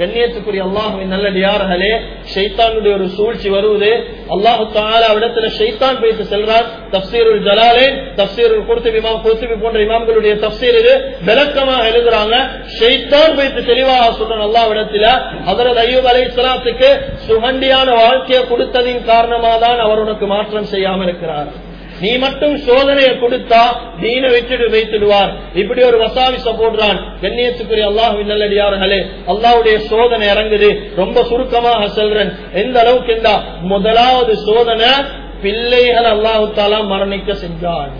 கண்ணியத்துக்குரிய அல்லாஹுவின் நல்லடியார்களே ஷைத்தானுடைய ஒரு சூழ்ச்சி வருவது. அல்லாஹு தாலா இடத்துல ஷைத்தான் பேசி செல்றார். தப்சீருல் ஜலாலே தப்சீருல் குர்த்துபி இமாம் குர்த்துபி போன்ற இமாம்களுடைய தப்சீர் இது விளக்கமாக எழுதுறாங்க. ஷைத்தான் பேசி தெளிவாக சொல்றேன் அல்லாஹ் இடத்துல அதரது ஐயூப் அலை இஸ்லாத்துக்கு சுகண்டியான வாழ்க்கையை கொடுத்ததின் காரணமாக தான் அவர் உனக்கு மாற்றம் செய்யாமல் இருக்கிறார். நீ மட்டும் சோதனையை கொடுத்தா தீன வச்சுட்டு வைத்துடுவார். இப்படி ஒரு வசாவிச போடுறான். கண்ணியத்துக்குரிய அல்லாஹுவின் நல்லடியார்களே அல்லாவுடைய சோதனை இறங்குது. ரொம்ப சுருக்கமாக சொல்றேன். எந்த அளவுக்கு இருந்தா முதலாவது சோதனை பிள்ளைகள் அல்லாஹு தாலா மரணிக்க செஞ்சான்.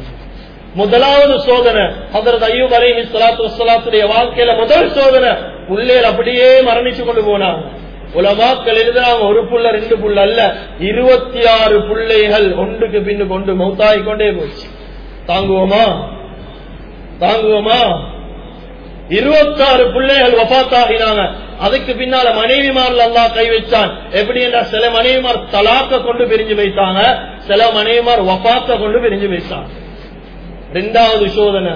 முதலாவது சோதனை அதரது ஐயூப் அலைஹி சலாத்து வசலாத்துடைய வாழ்க்கையில முதல் சோதனை உள்ளே அப்படியே மரணிச்சு கொண்டு போனாங்க. உலமாக்கள் எழுதுறாங்க ஒரு புள்ள ரெண்டு புள்ள அல்ல. இருபத்தி ஆறு பிள்ளைகள் ஒன்றுக்கு பின்னு கொண்டு மௌத்தாகி கொண்டே போச்சு. தாங்குவோமா? தாங்குவோமா? இருபத்தாறு பிள்ளைகள் வபாத்தாகினாங்க அதுக்கு பின்னால மனைவிமார்கள் எல்லாம் கை வச்சான். எப்படி என்றா சில மனைவிமார் தலாக்க கொண்டு பிரிஞ்சு வைத்தாங்க சில மனைவிமார் வபாத்த கொண்டு பிரிஞ்சு வைத்தாங்க ரெண்டாவது சோதனை.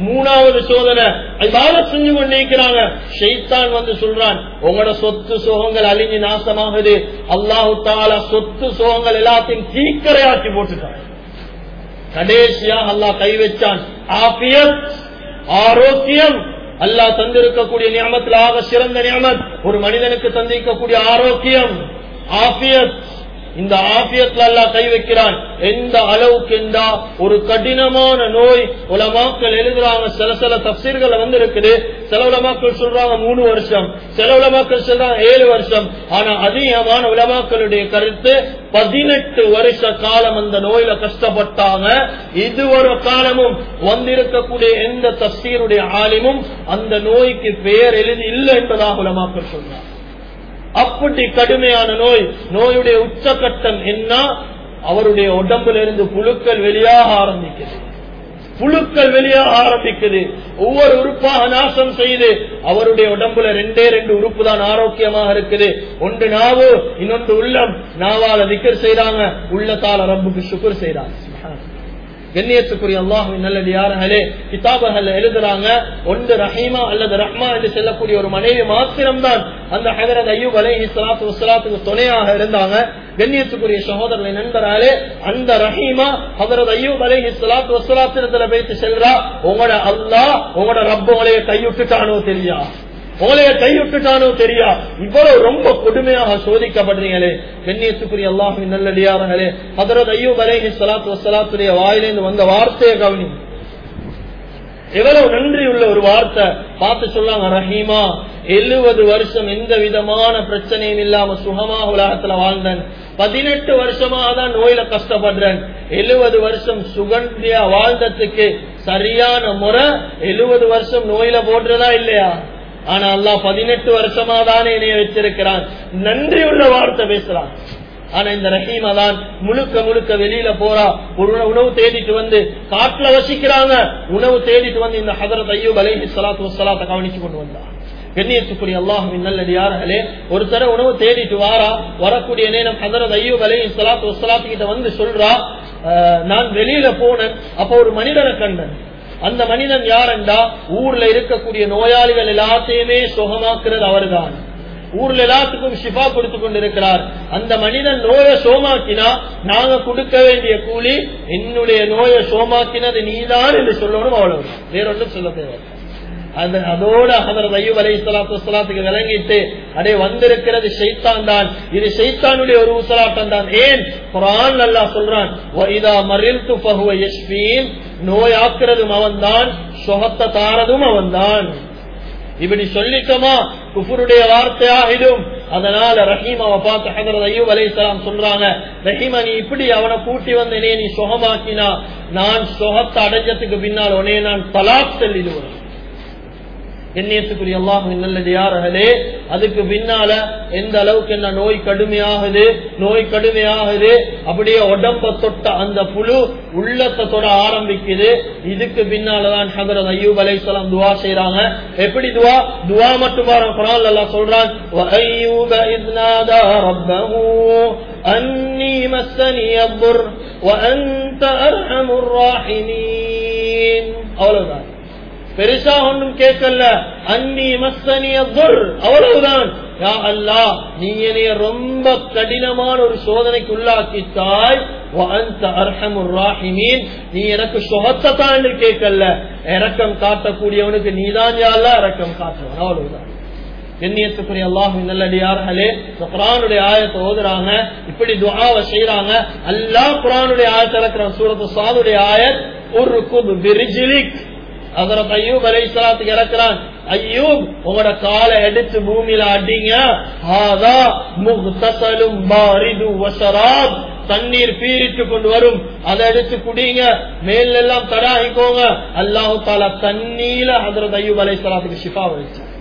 மூணாவது சோதனை இவ்வாறு செஞ்சு கொண்டிருக்கிறாங்க ஷெய்தான் வந்து சொல்றான் உங்களோட சொத்து சோகங்கள் அழிஞ்சு நாசமாகுது. அல்லாஹு தாலா சொத்து சோகங்கள் எல்லாத்தையும் தீக்கரையாக்கி போட்டுட்டான். கடைசியா அல்லாஹ் கை வச்சான். ஆபியத் ஆரோக்கியம். அல்லாஹ் தந்திருக்கக்கூடிய நியமத்தில் ஆக சிறந்த நியமத். ஒரு மனிதனுக்கு தந்திருக்கக்கூடிய ஆரோக்கியம். ஆபியத் இந்த ஆபியத்துல அல்லா கை வைக்கிறான். எந்த அளவுக்கு இருந்தா ஒரு கடினமான நோய் உலமாக்கள் எழுதுறாங்க சில சில தப்சீர்கள் வந்து இருக்குது சில உலமாக்கள் சொல்றாங்க மூணு வருஷம். சில உலமாக்கள் சொல்றாங்க ஏழு வருஷம். ஆனா அதிகமான உலமாக்களுடைய கருத்து பதினெட்டு வருஷ காலம் அந்த நோயில கஷ்டப்பட்டாங்க. இது ஒரு காலமும் வந்திருக்கக்கூடிய எந்த தப்சீருடைய ஆலிமும் அந்த நோய்க்கு பெயர் எழுதி இல்லை என்பதாக உலமாக்கள் சொல்றாங்க. அப்படி கடுமையான நோய் நோயுடைய உச்சகட்டம் என்ன? அவருடைய உடம்புல இருந்து புழுக்கள் வெளியாக ஆரம்பிக்குது. புழுக்கள் வெளியாக ஆரம்பிக்குது. ஒவ்வொரு உறுப்பாக நாசம் செய்து அவருடைய உடம்புல ரெண்டே ரெண்டு உறுப்பு தான் ஆரோக்கியமாக இருக்குது. ஒன்று நாவு இன்னொன்று உள்ளம். நாவால திக்கர் செய்யறாங்க உள்ளத்தால ரப்புக்கு சுக்கர் செய்யறாங்க கண்ணியத்துக்குரிய அல்லாஹுவின் நல்லது யாருங்களே கிதாபர்கள் எழுதுறாங்க ஒன்று ரஹீமா அல்லது ரஹ்மா என்று செல்லக்கூடிய ஒரு மனைவி மாத்திரம்தான் அந்த ஹதரத் ஐயூப் அலை சலாத்து வசலாத்துக்கு துணையாக இருந்தாங்க. கண்ணியத்துக்குரிய சகோதரனை நண்பராலே அந்த ரஹீமா ஹதரத் ஐயூப் அலை இஸ்லாத்து வசலாத்திரத்துல வைத்து செல்றா உங்களோட அல்லாஹ் உங்களோட ரப்ப உங்களைய கைவிட்டுட்டானோ தெரியா? கோலைய கைவிட்டுட்டானோ தெரியா? இவ்வளவு ரொம்ப கொடுமையாக சோதிக்கப்படுறீங்களே கண்ணியத்துக்குரிய அல்லாஹின் நல்லடியார்களே அதரது ஐயூப் வரை சலாத்து வசலாத்துடைய வாயிலிருந்து வந்த வார்த்தையை கவனி. எவ்வளவு நன்றி உள்ள ஒரு வார்த்தை. பார்த்து சொல்லாங்க ரஹீமா எழுபது வருஷம் எந்த விதமான பிரச்சனையும் இல்லாம சுகமாக உலகத்துல வாழ்ந்தேன். பதினெட்டு வருஷமா தான் நோயில கஷ்டப்படுறேன். எழுபது வருஷம் சுகண்டியா வாழ்ந்ததுக்கு சரியான முறை எழுபது வருஷம் நோயில போடுறதா இல்லையா? ஆனா அல்லா பதினெட்டு வருஷமா தானே என்னைய வச்சிருக்கிறான். நன்றி உள்ள வார்த்தை பேசுறான். ஆனா இந்த ரஹீமா தான் முழுக்க முழுக்க வெளியில போறா. ஒரு உணவு தேடிட்டு வந்து காட்டுல வசிக்கிறாங்க. உணவு தேடிட்டு வந்து இந்த ஹதரத் ஐயூப் அலைஹி சலாத்து வசலாத்தை கவனிச்சு கொண்டு வந்தா. கண்ணியத்துக்குரிய அல்லாஹுவின் நல்லடியார்களே ஒரு தர உணவு தேடிட்டு வாரா. வரக்கூடிய நேரம் ஹதரத் ஐயூப் அலைஹி சலாத்து வசலாத்து கிட்ட வந்து சொல்றா நான் வெளியில போனேன். அப்ப ஒரு மனிதனை கண்டேன். அந்த மனிதன் யாரென்றா ஊர்ல இருக்கக்கூடிய நோயாளிகள் எல்லாத்தையுமே சுகமாக்குறது அவர்தான். ஊர்ல எல்லாத்துக்கும் ஷிஃபா கொடுத்து கொண்டிருக்கிறார். அந்த மனிதன் நோயை சோமாக்கினா நாங்க கொடுக்க வேண்டிய கூலி என்னுடைய நோயை சோமாக்கினது நீதான் என்று சொல்லணும் அவ்வளவு. வேறொன்றும் சொல்ல தேவை அது அதோட அவர் ஐயூப் அலை விளங்கிட்டு அடே வந்திருக்கிறது ஷைத்தான் தான். இது ஷைத்தானுடைய ஒரு உசலாட்டம் தான். ஏன்? குரான் நல்லா சொல்றான். இதா மறில் நோயாக்குறதும் அவன்தான் சொகத்த தாரதும் அவன்தான். இப்படி சொல்லிட்டோமா? குஃபுருடைய வார்த்தையாகிடும். அதனால ரஹீமாவை பார்த்து ஹதரத் ஐயூப் சொல்றாங்க ரஹீமா நீ இப்படி அவனை கூட்டி வந்தனே நீ சுகமாக்கினா நான் சுகத்தை அடைஞ்சதுக்கு பின்னால் உனே நான் தலாக் செல்லிடுவேன். எண்ணியத்துக்குரிய அல்லாஹ் நல்லடியார்களே அதுக்கு பின்னால எந்த அளவுக்கு என்ன நோய் கடுமையாகுது நோய் கடுமையாகுது அப்படியே உடம்ப தொட்ட அந்த புழு உள்ளத்தை தொட ஆரம்பிக்குது இதுக்கு பின்னாலதான் ஹதரத் ஐயூப் அலைஹிஸ்ஸலாம் துவா செய்யறாங்க எப்படி துவா துவா மட்டும் பாருங்க குரான் அல்லாஹ் சொல்றான் وَأَيُّوبَ إِذْ نَادَى رَبَّهُ أَنِّي مَسَّنِيَ الضُّرُّ وَأَنْتَ أَرْحَمُ الراحمين அவ்வளவுதான் பெருசா ஒன்றும் கேட்கல. அன்னி மஸ்தனிய துர் அவ்வளவுதான். யா அல்லா நீ என்னைய ரொம்ப கடினமான ஒரு சோதனைக்கு உள்ளாக்கித்தாய் நீ எனக்கு சுகத்தான் கேட்கல. இறக்கம் காட்டக்கூடியவனுக்கு நீதான் யாழ்லா இறக்கம் காட்டுவன். அவ்வளவுதான். கண்ணியத்துக்குரிய அல்லாஹ் நல்லடியார்களே குரானுடைய ஆயத்தை ஓதுறாங்க. இப்படி துவாவை செய்யறாங்க அல்லாஹ் குரானுடைய ஆயத்தை இறக்குறான். சூரத்து சாதுடைய ஆயத் ஒரு குப் விரிஜிலிக் அதரத் ஐயூப் அலை இஸ்லாத்து இறக்குறான். ஐயூப் உங்களோட காலை எடுத்து பூமியில அடிங்க. ஆதா முக்தசலும் பாரிது வசராப் தண்ணீர் பீரிட்டு கொண்டு வரும். அதை எடுத்து குடிங்க. மேல் எல்லாம் தடாகிக்கோங்க. அல்லாஹு தாலா தண்ணீல ஹதரத் ஐயூப் அலை இஸ்லாத்துக்கு ஷிஃபா வலிச்சார்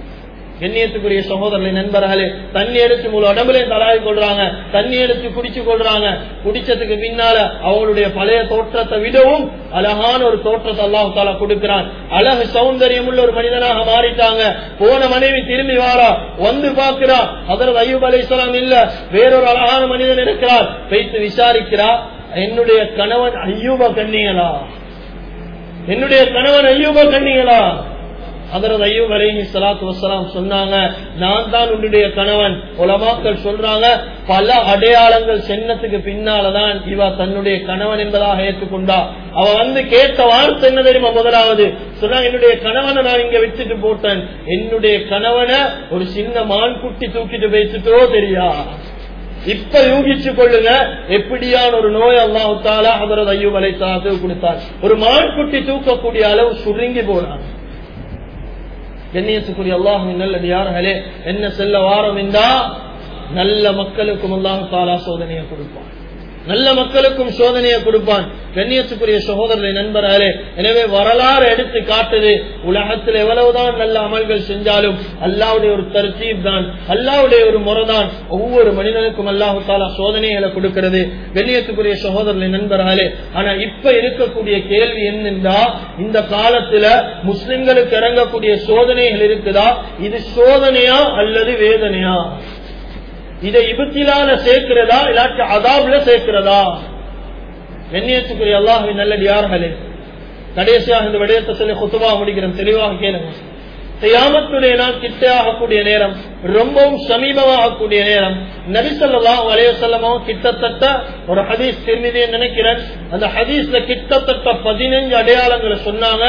கண்ணியத்துக்குரிய சகோதரர்களை நண்பர்களே தண்ணி எடுத்து முழு உடம்புலையும் தலாவி கொள்றாங்க தண்ணி எடுத்து குடிச்சு கொள்றாங்க. குடிச்சதுக்கு பின்னால அவங்களுடைய பழைய தோற்றத்தை விடவும் அழகான ஒரு தோற்றத்தை அல்லாஹு தாலா கொடுக்கிறான். அழகு சௌந்தரியம் உள்ள ஒரு மனிதனாக மாறிட்டாங்க. போன மனைவி திரும்பி வாரா வந்து பாக்குறா அதற்கு ஐயூப் அலி இஸ்லாம் இல்ல வேறொரு அழகான மனிதன் இருக்கிறார். வைத்து விசாரிக்கிறா என்னுடைய கணவன் ஐயூப கண்ணிகளா என்னுடைய கணவன் ஐயூப கண்ணிகளா அதரது ஐயூப் அலைஹி சலாத்து வசலாம் சொன்னாங்க நான் தான் உன்னுடைய கணவன். உலமாக்கள் சொல்றாங்க பல அடையாளங்கள் சென்னத்துக்கு பின்னாலதான் இவ தன்னுடைய கணவன் என்பதாக ஏற்றுக்கொண்டா. அவ வந்து கேட்ட வார்த்தை என்ன தெரியுமா முதலாவது? சொன்னா என்னுடைய கணவனை நான் இங்க வச்சுட்டு போட்டேன். என்னுடைய கணவனை ஒரு சின்ன மான் குட்டி தூக்கிட்டு பேசிட்டோ தெரியா? இப்ப யூகிச்சு கொள்ளுங்க எப்படியான ஒரு நோய் அல்லாஹு தாலா அவரது ஐயூப் அலை கொடுத்தார். ஒரு மான்குட்டி தூக்கக்கூடிய அளவு சுருங்கி போனான். கண்ணியத்துக்குரிய அல்லாஹுவின் நல்லடியார்களே என்ன செல்ல வாரம் என்றா நல்ல மக்களுக்கும் அல்லாஹு தாலா சோதனையை கொடுப்பான். நல்ல மக்களுக்கும் சோதனையை கொடுப்பான். கண்ணியத்துக்குரிய சகோதரர்களை நண்பராலே எனவே வரலாறு எடுத்து காட்டுது. உலகத்தில் எவ்வளவுதான் நல்ல அமல்கள் செஞ்சாலும் அல்லாவுடைய ஒரு தர்த்தீப் தான் அல்லாவுடைய ஒரு முறைதான் ஒவ்வொரு மனிதனுக்கும் அல்லாஹு தாலா சோதனைகளை கொடுக்கிறது. கண்ணியத்துக்குரிய சகோதரர்களை நண்பராலே ஆனா இப்ப இருக்கக்கூடிய கேள்வி என்னென்றா இந்த காலத்துல முஸ்லிம்களுக்கு இறங்கக்கூடிய சோதனைகள் இருக்குதா? இது சோதனையா அல்லது வேதனையா? இதை இபத்திலால சேர்க்கிறதா இல்லாட்டி அதாப்ல சேர்க்கிறதா? வெண்ணியத்துக்குரிய அல்லாஹின் நல்லடியார்களே கடைசியாக இந்த விடயத்தை சொல்லி குத்துவா முடிக்கிறேன். தெளிவாக கேளுங்க. செய்யாமத்துடைய நாள் கிட்டே ஆகக்கூடிய நேரம் ரொம்பவும் சமீபமாகக்கூடிய நேரம். நபிசல்லாம் வலையசல்லமும் கிட்டத்தட்ட ஒரு ஹதீஸ் திரும்பிதே நினைக்கிறேன். அந்த ஹதீஸ்ல கிட்டத்தட்ட பதினஞ்சு அடையாளங்களை சொன்னாங்க.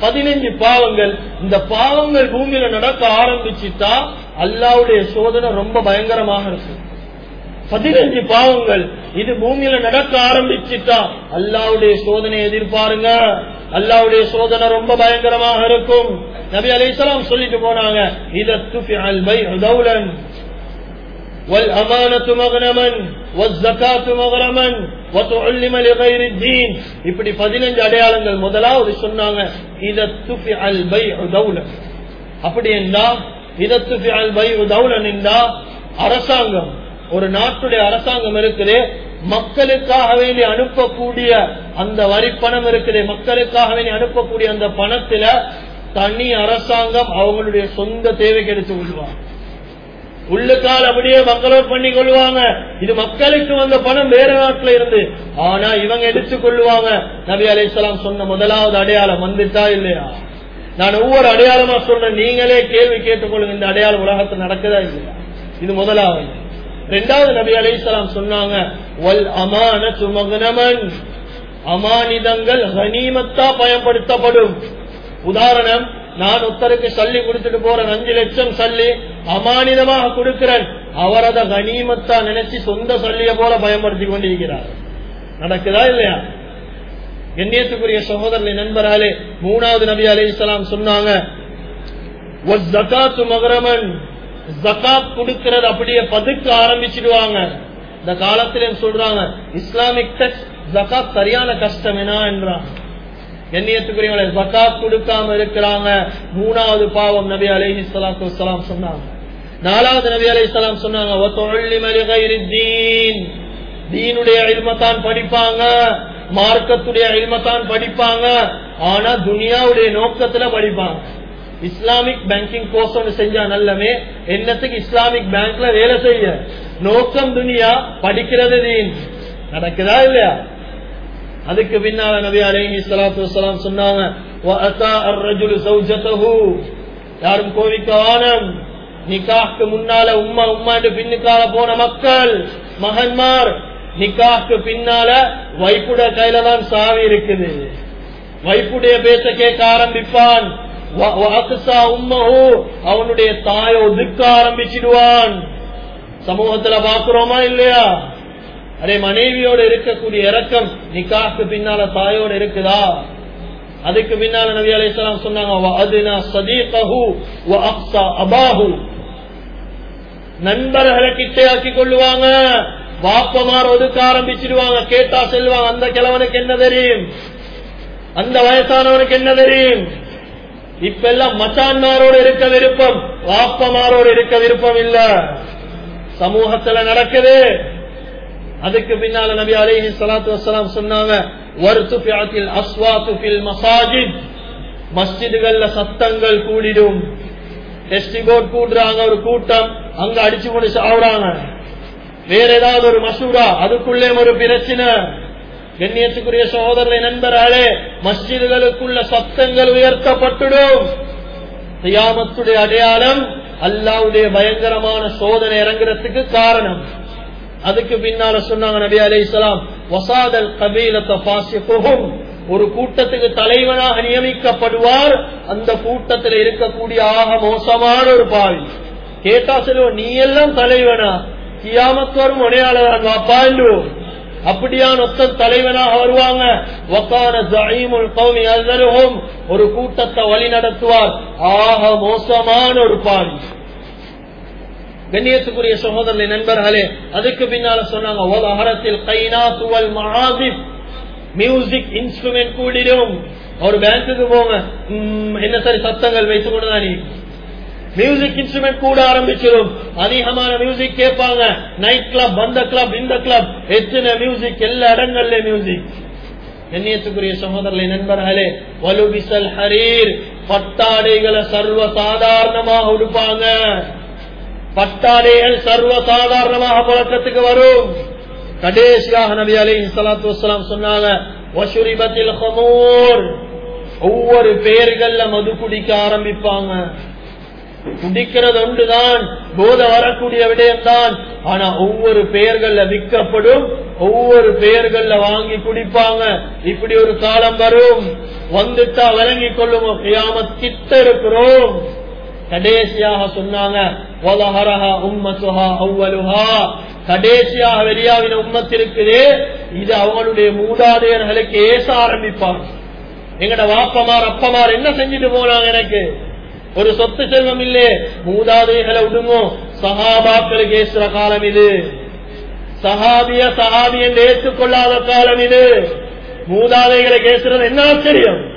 பதினஞ்சு பாவங்கள். இந்த பாவங்கள் பூமியில நடக்க ஆரம்பிச்சுட்டா அல்லாவுடைய சோதனை ரொம்ப பயங்கரமாக இருக்கு பதினஞ்சு பாவங்கள் இது பூமியில நடக்க ஆரம்பிச்சுட்டா அல்லாவுடைய சோதனை எதிர்பாருங்க அல்லாவுடைய சோதனை ரொம்ப பயங்கரமாக இருக்கும் நபி அலைசலாம் சொல்லிட்டு போனாங்க இதன் والأمانة مغنما والزكاة مغرما وتعلم لغير الدين இப்படி பதினஞ்சு அடையாளங்கள் முதலாவது சொன்னாங்க இதத்துஃபி அல் பை தௌலன் அப்படி என்றா இதத்துஃபி அல் பை தௌலன் என்றா அரசாங்கம் ஒரு நாட்டுடைய அரசாங்கம் இருக்குது. மக்களுக்காக வேண்டி அனுப்பக்கூடிய அந்த வரி பணம் இருக்குது. மக்களுக்காக வேண்டி அனுப்பக்கூடிய அந்த பணத்துல தனி அரசாங்கம் அவங்களுடைய சொந்த தேவைக்கு எடுத்து கொள்வாங்க. உள்ளுக்கால் அப்படியே மக்களோட் பண்ணி கொள்வாங்க. இது மக்களுக்கு வந்த பணம் வேற நாட்டுல இருந்து. ஆனா இவங்க எடுத்துக் கொள்வாங்க நபி அலிசலாம் சொன்ன முதலாவது அடையாளம் வந்துட்டா இல்லையா? நான் ஒவ்வொரு அடையாளமா சொல்றேன். நீங்களே கேள்வி கேட்டுக்கொள்ளுங்க. இந்த அடையாளம் உலகத்தில் நடக்குதா இல்லையா? இது முதலாவது. இரண்டாவது நபி அலைஹிஸ்ஸலாம் சொன்னாங்க வல் அமான மக்னமன். அமானிதங்கள் கனிமத்தா பயன்படுத்தப்படும். உதாரணம் நான் ஒருத்தருக்கு சல்லி கொடுத்துட்டு போறேன் அஞ்சு லட்சம் சல்லி அமானிதமாக கொடுக்கிறேன். அவரத கனிமத்தா நினைச்சு சொந்த சல்லிய போல பயன்படுத்தி கொண்டிருக்கிறார். நடக்குதா இல்லையா? கண்ணியத்துக்குரிய சகோதரனை நண்பராலே மூணாவது நபி அலி இஸ்லாம் சொன்னாங்க மகரமன் ஜக்காத் கொடுக்கிறது அப்படியே பதுக்க ஆரம்பிச்சிடுவாங்க. இந்த காலத்துல சொல்றாங்க இஸ்லாமிக் டெக்ஸ் ஜக்காத் சரியான கஷ்டம் என்ன? என்றான் கண்ணியத்துக்குரியவங்களை ஜக்காத் கொடுக்காம இருக்கிறாங்க. மூணாவது பாவம் நபி அலைஹி சலாத்து வலாம் சொன்னாங்க. நாலாவது நபி அலைஹி சலாம் சொன்னாங்க தீனுடைய இல்மத்தான் படிப்பாங்க. மார்க்கத்துடைய இல்மத்தான் படிப்பாங்க. ஆனா துனியாவுடைய நோக்கத்துல படிப்பாங்க. இஸ்லாமிக் பேங்கிங் கோர்ஸ் ஒன்று செஞ்சா நல்லமே. என்னத்துக்கு இஸ்லாமிக் பேங்க்ல வேலை செய்ய? நோக்கம் துனியா படிக்கிறது தீன். நடக்குதா இல்லையா? அதுக்கு பின்னால நபி அலைஹி ஸலாத்து சொன்னாங்க யாரும் கோவிக்கானம் நிக்காக்கு முன்னால உம்மா உம்மாண்டு பின்னுக்கால போன மக்கள் மகன்மார் நிக்காக்கு பின்னால வைப்புட கையில தான் சாவி இருக்குது. வைப்புடைய பேச்ச கேட்க ஆரம்பிப்பான். அவனுடைய தாயை ஒதுக்க ஆரம்பிச்சிடுவான். சமூகத்துல பாக்குறோமா இல்லையா? அதே மனைவியோட இருக்கக்கூடிய இறக்கம் நிக்காக்கு பின்னால தாயோட இருக்குதா? அதுக்கு பின்னால நபி அலைஹிஸ்ஸலாம் சொன்னாங்க நண்பர்களை கிட்டே ஆக்கி கொள்ளுவாங்க. வாப்பமார் ஒதுக்க ஆரம்பிச்சிடுவாங்க. கேட்டா செல்வாங்க அந்த கிழவனுக்கு என்ன தெரியும்? அந்த வயசானவனுக்கு என்ன தெரியும்? இப்ப எல்லாம் மச்சான்மாரோடு இருக்க விருப்பம் வாப்பமாரோடு இருக்க விருப்பம் இல்ல. சமூகத்துல நடக்குது. அதுக்கு பின்னால நபி அலைஹி சலாத்து வசலாம் சொன்னாங்க மஸ்ஜிதுகள்ல சத்தங்கள் கூடிடும். டெஸ்டிகோட் கூடுறாங்க ஒரு கூட்டம். அங்க அடிச்சு கொண்டு சாவுறாங்க. வேற ஏதாவது ஒரு மசூரா அதுக்குள்ளே ஒரு பிரச்சனை. கண்ணியத்துக்குரிய சகோதரரை நண்பராலே மஸ்ஜிதுகளுக்குள்ள சத்தங்கள் உயர்த்தப்பட்டுடும். தியாமத்துடைய அடையாளம் அல்லாவுடைய பயங்கரமான சோதனை இறங்குறதுக்கு காரணம். அதுக்கு பின்னால சொன்னாங்க நபி அலை இஸ்லாம் வசாதல் ஒரு கூட்டத்துக்கு தலைவனாக நியமிக்கப்படுவார். அந்த கூட்டத்தில் இருக்கக்கூடிய ஆக மோசமான ஒரு பாவி. கேட்டா சொல்லுவோம் நீ எல்லாம் தலைவனா? கியாமத்துவரும் உடையாளர் வாப்பாண்டு அப்படியான ஒத்த தலைவனாக வருவாங்க. ஒரு கூட்டத்தை வழி நடத்துவார். ஆக மோசமான ஒரு பாவி கண்ணியத்துக்குரிய சகோதரனை நண்பர்களே அதுக்கு பின்னால சொன்னாங்க உலகத்தில் கைனா துவல் மகாதிப் மியூசிக் இன்ஸ்ட்ருமெண்ட் கூடிடும் ஒரு பேங்க்குக்கு போங்க. என்ன சரி சத்தங்கள் வைத்துக் கொண்டுதான் மியூசிக் இன்ஸ்ட்ருமெண்ட் கூட ஆரம்பிச்சிடும் அதிகமான மியூசிக் கேட்பாங்க. நைட் கிளப் அந்த கிளப் இந்த கிளப் எத்தனை மியூசிக் எல்லா இடங்கள்ல மியூசிக் கண்ணியத்துக்குரிய சகோதரர்களை நண்பர்களே வலுபிசல் ஹரீர். பட்டாடைகளை சர்வ சாதாரணமாக உடுப்பாங்க. பட்டாடைகள் சர்வ சாதாரணமாக பழக்கத்துக்கு வரும். கடைசியாக நபி அலி சலாத்து வலாம் சொன்னாங்க ஒவ்வொரு பெயர்கள்ல மது குடிக்க ஆரம்பிப்பாங்க. குடிக்கிறது ஒன்றுதான். போத வரக்கூடிய விடயம்தான். ஆனா ஒவ்வொரு பெயர்கள்ல விற்கப்படும் ஒவ்வொரு பெயர்கள்ல வாங்கி குடிப்பாங்க. இப்படி ஒரு காலம் வரும். வந்துட்டா விளங்கி கொள்ளும் கியாமத் கிட்ட இருக்கிறோம். கடைசியாக சொன்னாங்க கடைசியாக வெளியாவின உம்மத்திருக்குது இது அவங்களுடைய மூதாதையர்களுக்கு ஏச ஆரம்பிப்பாங்க. எங்கட வாப்பமார் அப்பமார் என்ன செஞ்சுட்டு போனாங்க எனக்கு? ஒரு சொத்து செல்வம் இல்லே மூதாதைகளை விடுமோ சகாபாக்களுக்கு ஏசுற காலம் இது. சகாபிய சகாபி என்று ஏற்றுக்கொள்ளாத காலம் இது. மூதாதைகளை கேசுறது என்ன ஆச்சரியம்?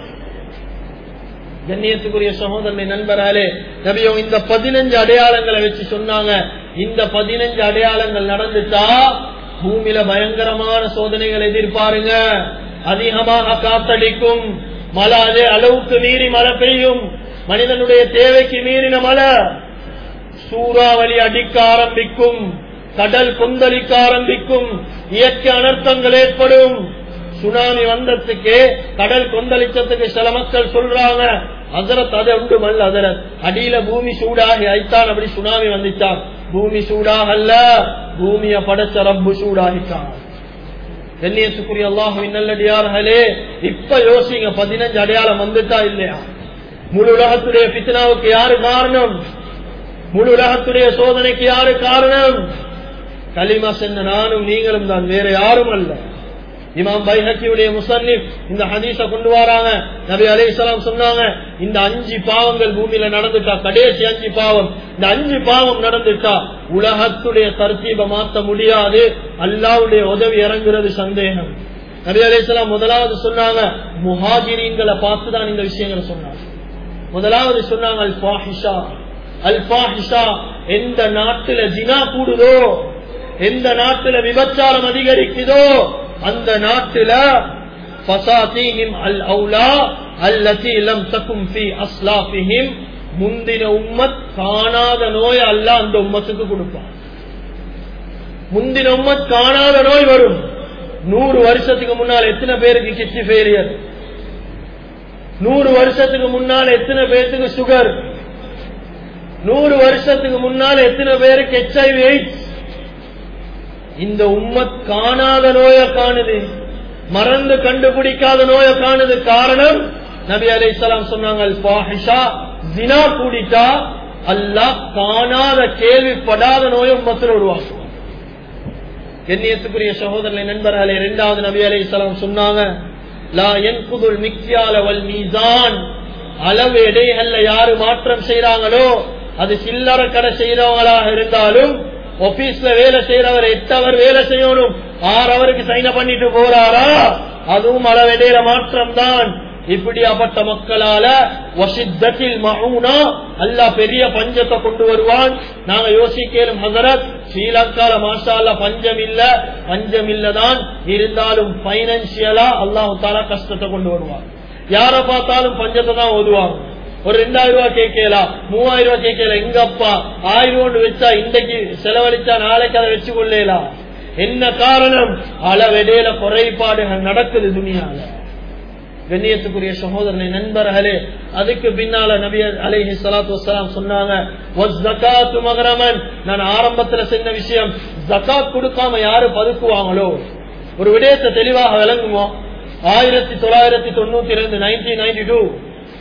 கண்ணியத்துக்குரிய சகோதரனை நண்பராலே நபியோ இந்த பதினஞ்சு அடையாளங்களை வச்சு சொன்னாங்க. இந்த பதினஞ்சு அடையாளங்கள் நடந்துட்டா பூமியில பயங்கரமான சோதனைகள் எதிர்பாருங்க. அதிகமாக காத்தடிக்கும். மழை அதே அளவுக்கு மீறி மழை பெய்யும். மனிதனுடைய தேவைக்கு மீறின மழை சூறாவளி அடிக்க ஆரம்பிக்கும். கடல் கொந்தளிக்க ஆரம்பிக்கும். இயற்கை அனர்த்தங்கள் ஏற்படும். சுனாமி வந்ததுக்கு கடல் கொந்தளிச்சத்துக்கு சில மக்கள் சொல்றாங்க அதரத் அதை உண்டு மல் அதரத் அடியில பூமி சூடாகி ஐத்தான் அப்படி சுனாமி வந்துச்சான். பூமி சூடாக அல்ல பூமிய படைச்ச ரப்பு சூடாகிட்டான். கண்ணியத்துக்குரிய அல்லாஹுவின் நல்லடியார்களே இப்ப யோசிங்க பதினஞ்சு அடையாளம் வந்துட்டா இல்லையா? முழு உலகத்துடைய பித்னாவுக்கு யாரு காரணம்? முழு உலகத்துடைய சோதனைக்கு யாரு காரணம்? கலிமா சென்ற நானும் நீங்களும் தான் வேற யாரும் அல்ல. இமாம் பைஹக்கியுடைய முசன்னிப் இந்த ஹதீஸ கொண்டு வராங்க. நபி அலைஹிஸ்ஸலாம் சொன்னாங்க இந்த அஞ்சு பாவங்கள் பூமியில நடந்துட்டா கடைசி அஞ்சு பாவம் இந்த அஞ்சு பாவம் நடந்துட்டா உலகத்துடைய தர்த்தீப மாத்த முடியாது அல்லாவுடைய உதவி இறங்குறது சந்தேகம். நபி அலைஹிஸ்ஸலாம் முதலாவது சொன்னாங்க முஹாஜிரீன்களை பார்த்து தான் இந்த விஷயங்களை சொன்னாங்க. முதலாவது சொன்னாங்க அல் அல்பாஹிஷா அல் எந்த நாட்டுல ஜினா கூடுதோ எந்த நாட்டுல விபச்சாரம் அதிகரிக்குதோ அந்த நாட்டுல அல் முந்தின உம்மத் காணாத நோய் அல்லாஹ் அந்த உம்மத்துக்கு கொடுப்பான். முந்தின உம்மத் காணாத நோய் வரும். நூறு வருஷத்துக்கு முன்னால் எத்தனை பேருக்கு கிட்னி ஃபெயிலியர் நூறு வருஷத்துக்கு முன்னால் எத்தனை பேருக்கு சுகர் நூறு வருஷத்துக்கு முன்னால் எத்தனை பேருக்கு ஹெச்ஐவி எய்ட்ஸ் இந்த உம்மத் காணாத நோய காணுது. மறந்து கண்டுபிடிக்காத நோய காணுது. காரணம் நபி அலை சொன்னாங்க கூடிட்டா அல்லாஹ் காணாத கேள்விப்படாத நோயை உம்மத்தில் உருவாக்குவான் கண்ணியத்துக்குரிய சகோதரனை நண்பர்களே இரண்டாவது நபி அலை சொன்னாங்க லா அளவு எடைகள்ல யாரு மாற்றம் செய்யறாங்களோ அது சில்லற கடை செய்யறவங்களாக இருந்தாலும் ஆபீஸ்ல வேலை செய்யறவர் எட்டு அவர் வேலை செய்யணும். ஆறு அவருக்கு சைன பண்ணிட்டு போறாரா? அதுவும் அளவெடையில மாற்றம் தான் இப்படியாப்பட்ட மக்களால வசித்தத்தில் மவுனா அல்லா பெரிய பஞ்சத்தை கொண்டு வருவான். நாங்க யோசிக்கலும் ஹசரத் ஸ்ரீலங்கால மாஷால பஞ்சம் இல்ல பஞ்சம் இல்லதான் இருந்தாலும் பைனான்சியலா அல்லாஹு தாலா கஷ்டத்தை கொண்டு வருவான். யார பார்த்தாலும் பஞ்சத்தை தான் ஓதுவாங்க. ஒரு ரெண்டாயிரம் ரூபாய் கேட்கலாம் மூவாயிரம் ரூபாய் கேட்கல எங்க அப்பா? ஆயிரம் ரூபாய் வச்சா இன்றைக்கு செலவழிச்சா நாளைக்கு அதை வச்சு கொள்ளலாம் என்ன காரணம்? அளவெடையில குறைபாடுகள் நடக்குது துணியால கண்ணியத்துக்குரிய சகோதரனை நண்பர்களே அதுக்கு பின்னால நபி அலிஹி சலாத்து வசலாம் சொன்னாங்க மகரமன் நான் ஆரம்பத்துல சொன்ன விஷயம் ஜக்காத் கொடுக்காம யாரு பதுக்குவாங்களோ? ஒரு விடயத்தை தெளிவாக விளங்குவோம். ஆயிரத்தி தொள்ளாயிரத்தி தொண்ணூத்தி ரெண்டு நைன்டீன் நைன்டி டூ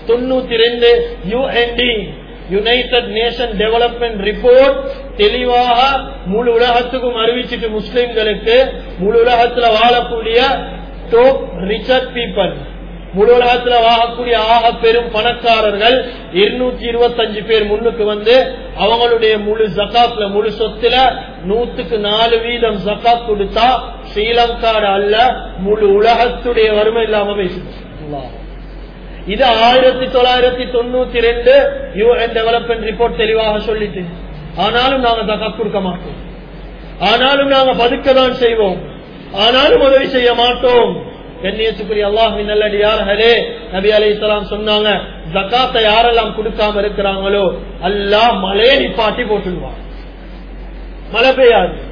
தொண்ணூத்தி ரெண்டு UND united nation development report தெளிவாக முழு உலகத்துக்கும் அறிவிச்சிட்டு முஸ்லிம்களுக்கு முழு உலகத்துல வாழக்கூடிய டோப் ரிச்சர்ட் பீப்பிள் முழு உலகத்துல வாழக்கூடிய ஆக பெரும் பணக்காரர்கள் இருநூத்தி இருபத்தஞ்சு பேர் முன்னுக்கு வந்து அவங்களுடைய முழு ஜக்காத்ல முழு சொத்துல நூத்துக்கு நாலு வீதம் ஜக்காத் கொடுத்தா ஸ்ரீலங்காடு அல்ல முழு உலகத்துடைய வறுமை இல்லாம பேசுது. இது ஆயிரத்தி தொள்ளாயிரத்தி தொண்ணூத்தி ரெண்டு யூஎன் டெவலப்மெண்ட் ரிப்போர்ட் தெளிவாக சொல்லிட்டு. ஆனாலும் நாங்க ஜக்காத் கொடுக்க மாட்டோம். ஆனாலும் நாங்க பதுக்க தான் செய்வோம். ஆனாலும் உதவி செய்ய மாட்டோம். கண்ணியத்துக்குரிய அல்லாஹின் நல்லடியார்களே நபி அலி இஸ்லாம் சொன்னாங்க ஜக்காத்தை யாரெல்லாம் கொடுக்காம இருக்கிறாங்களோ அல்லாஹ் மழையை நிப்பாட்டி போட்டுடுவான். மழை பெய்யாது.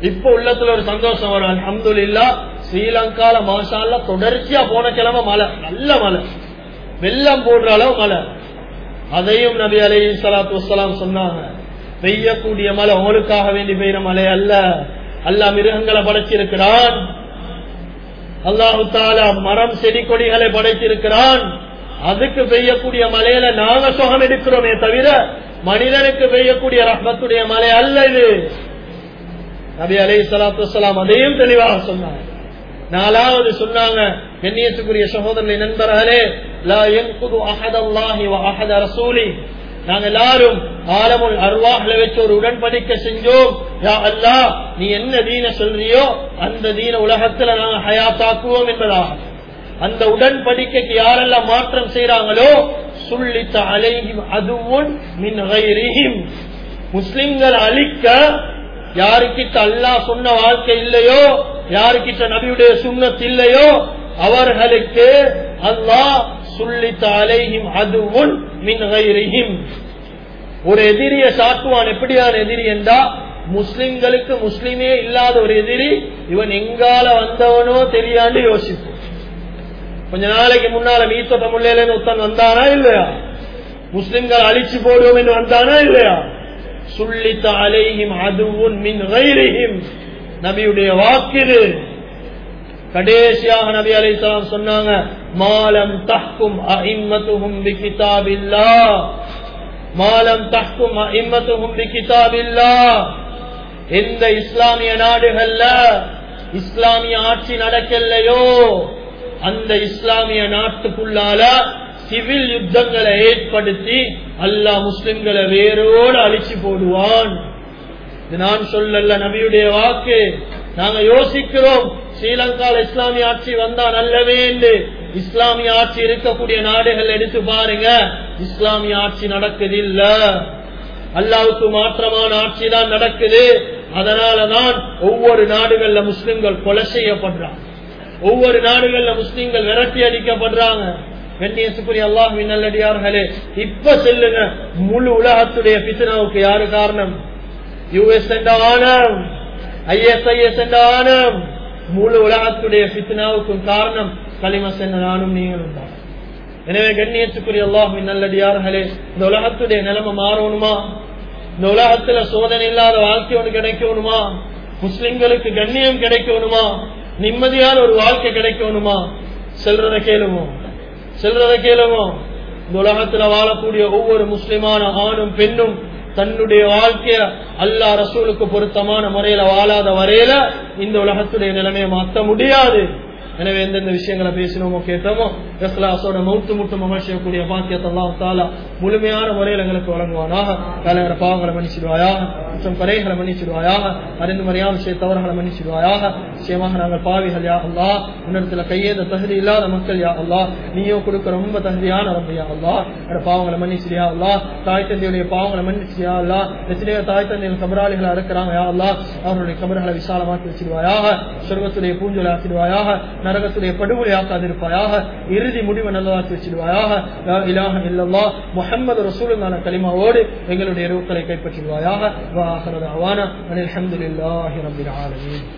இப்ப உள்ளத்துல ஒரு சந்தோஷம் வரும். அஹமது இல்லா ஸ்ரீலங்கால மாசால தொடர்ச்சியா போன கிழமை மழை. நல்ல மழை. வெள்ளம் போடுற அளவு மழை. அதையும் நபி அலி சலாத்து வலாம் சொன்னாங்க. பெய்யக்கூடிய மழை உங்களுக்காக வேண்டி பெய்யற மழை அல்ல. அல்ல மிருகங்களை படைச்சிருக்கிறான். அல்லாஹு தாலா மரம் செடி கொடிகளை படைத்திருக்கிறான். அதுக்கு பெய்யக்கூடிய மலையில நாங்க சுகம் எடுக்கிறோமே தவிர மனிதனுக்கு பெய்யக்கூடிய ரஹ்மத்துடைய மலை அல்ல இது. நபி அலை சலாத்து அதையும் தெளிவாக சொன்னாங்க. நாலாவது சொன்னாங்க கண்ணியத்துக்குரிய சகோதரனை நண்பர்களே நாங்க எல்லாரும் ஆலமுல் அருவாகல வச்சு ஒரு உடன்படிக்கை செஞ்சோம். யா அல்லா நீ என்ன தீன சொல்றியோ அந்த தீன உலகத்துல நாங்க ஹயாத்தாக்குவோம் என்பதாக. அந்த உடன்படிக்கைக்கு யாரெல்லாம் மாற்றம் செய்யறாங்களோ சுள்ளித்த அலைஹிம் அதுவும் மின் முஸ்லிம்கள் அழிக்க யாருக்கிட்ட அல்லாஹ் சொன்ன வாழ்க்கை இல்லையோ யாருக்கிட்ட நபியுடைய சுண்ணத் இல்லையோ அவர்களுக்கு அல்லாஹ் சுள்ளித்த அலைஹிம் அதுவும் மின் ஒரு எதிரிய சாட்டுவான் எப்படியான எதிரி என்றா முஸ்லிம்களுக்கு முஸ்லிமே இல்லாத ஒரு எதிரி இவன் எங்கால வந்தவனோ தெரியாண்டு யோசிப்போம். கொஞ்ச நாளைக்கு முன்னால மீத்தொட்ட முல்லையில ஒருத்தன் வந்தானா இல்லையா? முஸ்லிம்கள் அழிச்சு போடுவோம் என்று வந்தானா இல்லையா? சுள்ளித்த அலைஹிம் அதுவும் மின் கைரிஹிம் நபியுடைய வாக்கிது கடைசியாக நபி அலை சொன்னாங்க மாலம் தஹ்கும் அஇம்மத்துஹும் பிகிதாபில்லாஹ் மாலம் தஹ்கும் அஇம்மத்துஹும் பிகிதாபில்லாஹ் எந்த இஸ்லாமிய நாடுகள்ல இஸ்லாமிய ஆட்சி நடக்கலையோ? அந்த இஸ்லாமிய நாட்டுக்குள்ளால சிவில் யுத்தங்களை ஏற்படுத்தி அல்லாஹ் முஸ்லிம்களை வேரோடு அழிச்சு போடுவான். இது நான் சொல்லல நபியுடைய வாக்கு. நாங்க யோசிக்கிறோம் ஸ்ரீலங்கால இஸ்லாமிய ஆட்சி வந்தா நல்லவே என்று. இஸ்லாமிய ஆட்சி இருக்கக்கூடிய நாடுகள் எடுத்து பாருங்க. இஸ்லாமிய ஆட்சி நடக்குது இல்ல அல்லாவுக்கு மாற்றமான ஆட்சி தான் நடக்குது. அதனாலதான் ஒவ்வொரு நாடுகள்ல முஸ்லிம்கள் கொலை செய்யப்படுறாங்க. ஒவ்வொரு நாடுகள்ல முஸ்லிம்கள் விரட்டி அடிக்கப்படுறாங்க. கண்ணியத்துக்குரிய அல்லாஹ் நல்லடியார்களே இப்ப செல்லுங்க முழு உலகத்துடைய பித்னாவுக்கு யாரு காரணம்? யுஎஸ் என்ற ஆணம் ஐஎஸ்ஐஎஸ் என்ற ஆணம் முழு உலகத்துடைய பித்னாவுக்கும் காரணம் களிம சென்ற நானும் நீங்களும் தான். எனவே கண்ணியத்துக்குரிய அல்லாஹ் நல்லடியார்களே இந்த உலகத்துடைய நிலைமை மாறணுமா? இந்த உலகத்துல சோதனை இல்லாத வாழ்க்கை ஒன்று கிடைக்கணுமா? முஸ்லிம்களுக்கு கண்ணியம் கிடைக்கணுமா? நிம்மதியான ஒரு வாழ்க்கை கிடைக்கணுமா? செல்றத கேளுவோம். செல்றத கேளுவோம். இந்த உலகத்துல வாழக்கூடிய ஒவ்வொரு முஸ்லிமான ஆணும் பெண்ணும் தன்னுடைய வாழ்க்கைய அல்லா ரசூலுக்கு பொருத்தமான முறையில வாழாத வரையில இந்த உலகத்துடைய நிலைமையை மாற்ற முடியாது. எனவே எந்தெந்த விஷயங்களை பேசினோமோ கேட்டோமோ இஸ்லாசோட மௌத்து முட்டும் அமர்ச்சியக்கூடிய பாக்கியத்தை எல்லாம் தாலா முழுமையான முறையில் எங்களுக்கு வழங்குவானாக. தலைவர பாவங்களை மன்னிச்சிடுவாயாக மற்றும் குறைகளை மன்னிச்சிடுவாயாக அறிந்து மறையாம விஷய தவறுகளை மன்னிச்சிடுவாயாக? நிச்சயமாக நாங்கள் பாவிகள் யா அல்லா உன்னிடத்துல கையேத தகுதி இல்லாத மக்கள் யா அல்லா நீயோ கொடுக்க ரொம்ப தகுதியான ரொம்ப யா அல்லா என்னோட பாவங்களை மன்னிச்சிடியா அல்லா தாய் தந்தையுடைய பாவங்களை மன்னிச்சியா அல்லா எத்தனையோ தாய் தந்தையின் கபராளிகளை இருக்கிறாங்க யா அல்லா அவருடைய கபர்களை விசாலமாக்கி வச்சிருவாயாக சொர்க்கத்துடைய பூஞ்சலை ஆக்கிடுவாயாக நரகத்துடைய படுகொலையாக்காதிருப்பாயாக இறுதி முடிவை நல்லதாக்கி வச்சிருவாயாக இலாக இல்லல்லா முஹம்மது ரசூலுல்லான கலிமாவோடு எங்களுடைய ரூக்களை கைப்பற்றிடுவாயாக வாஹரது அவானா அனில் அஹமதுல்லாஹி ரபில் ஆலமீன்.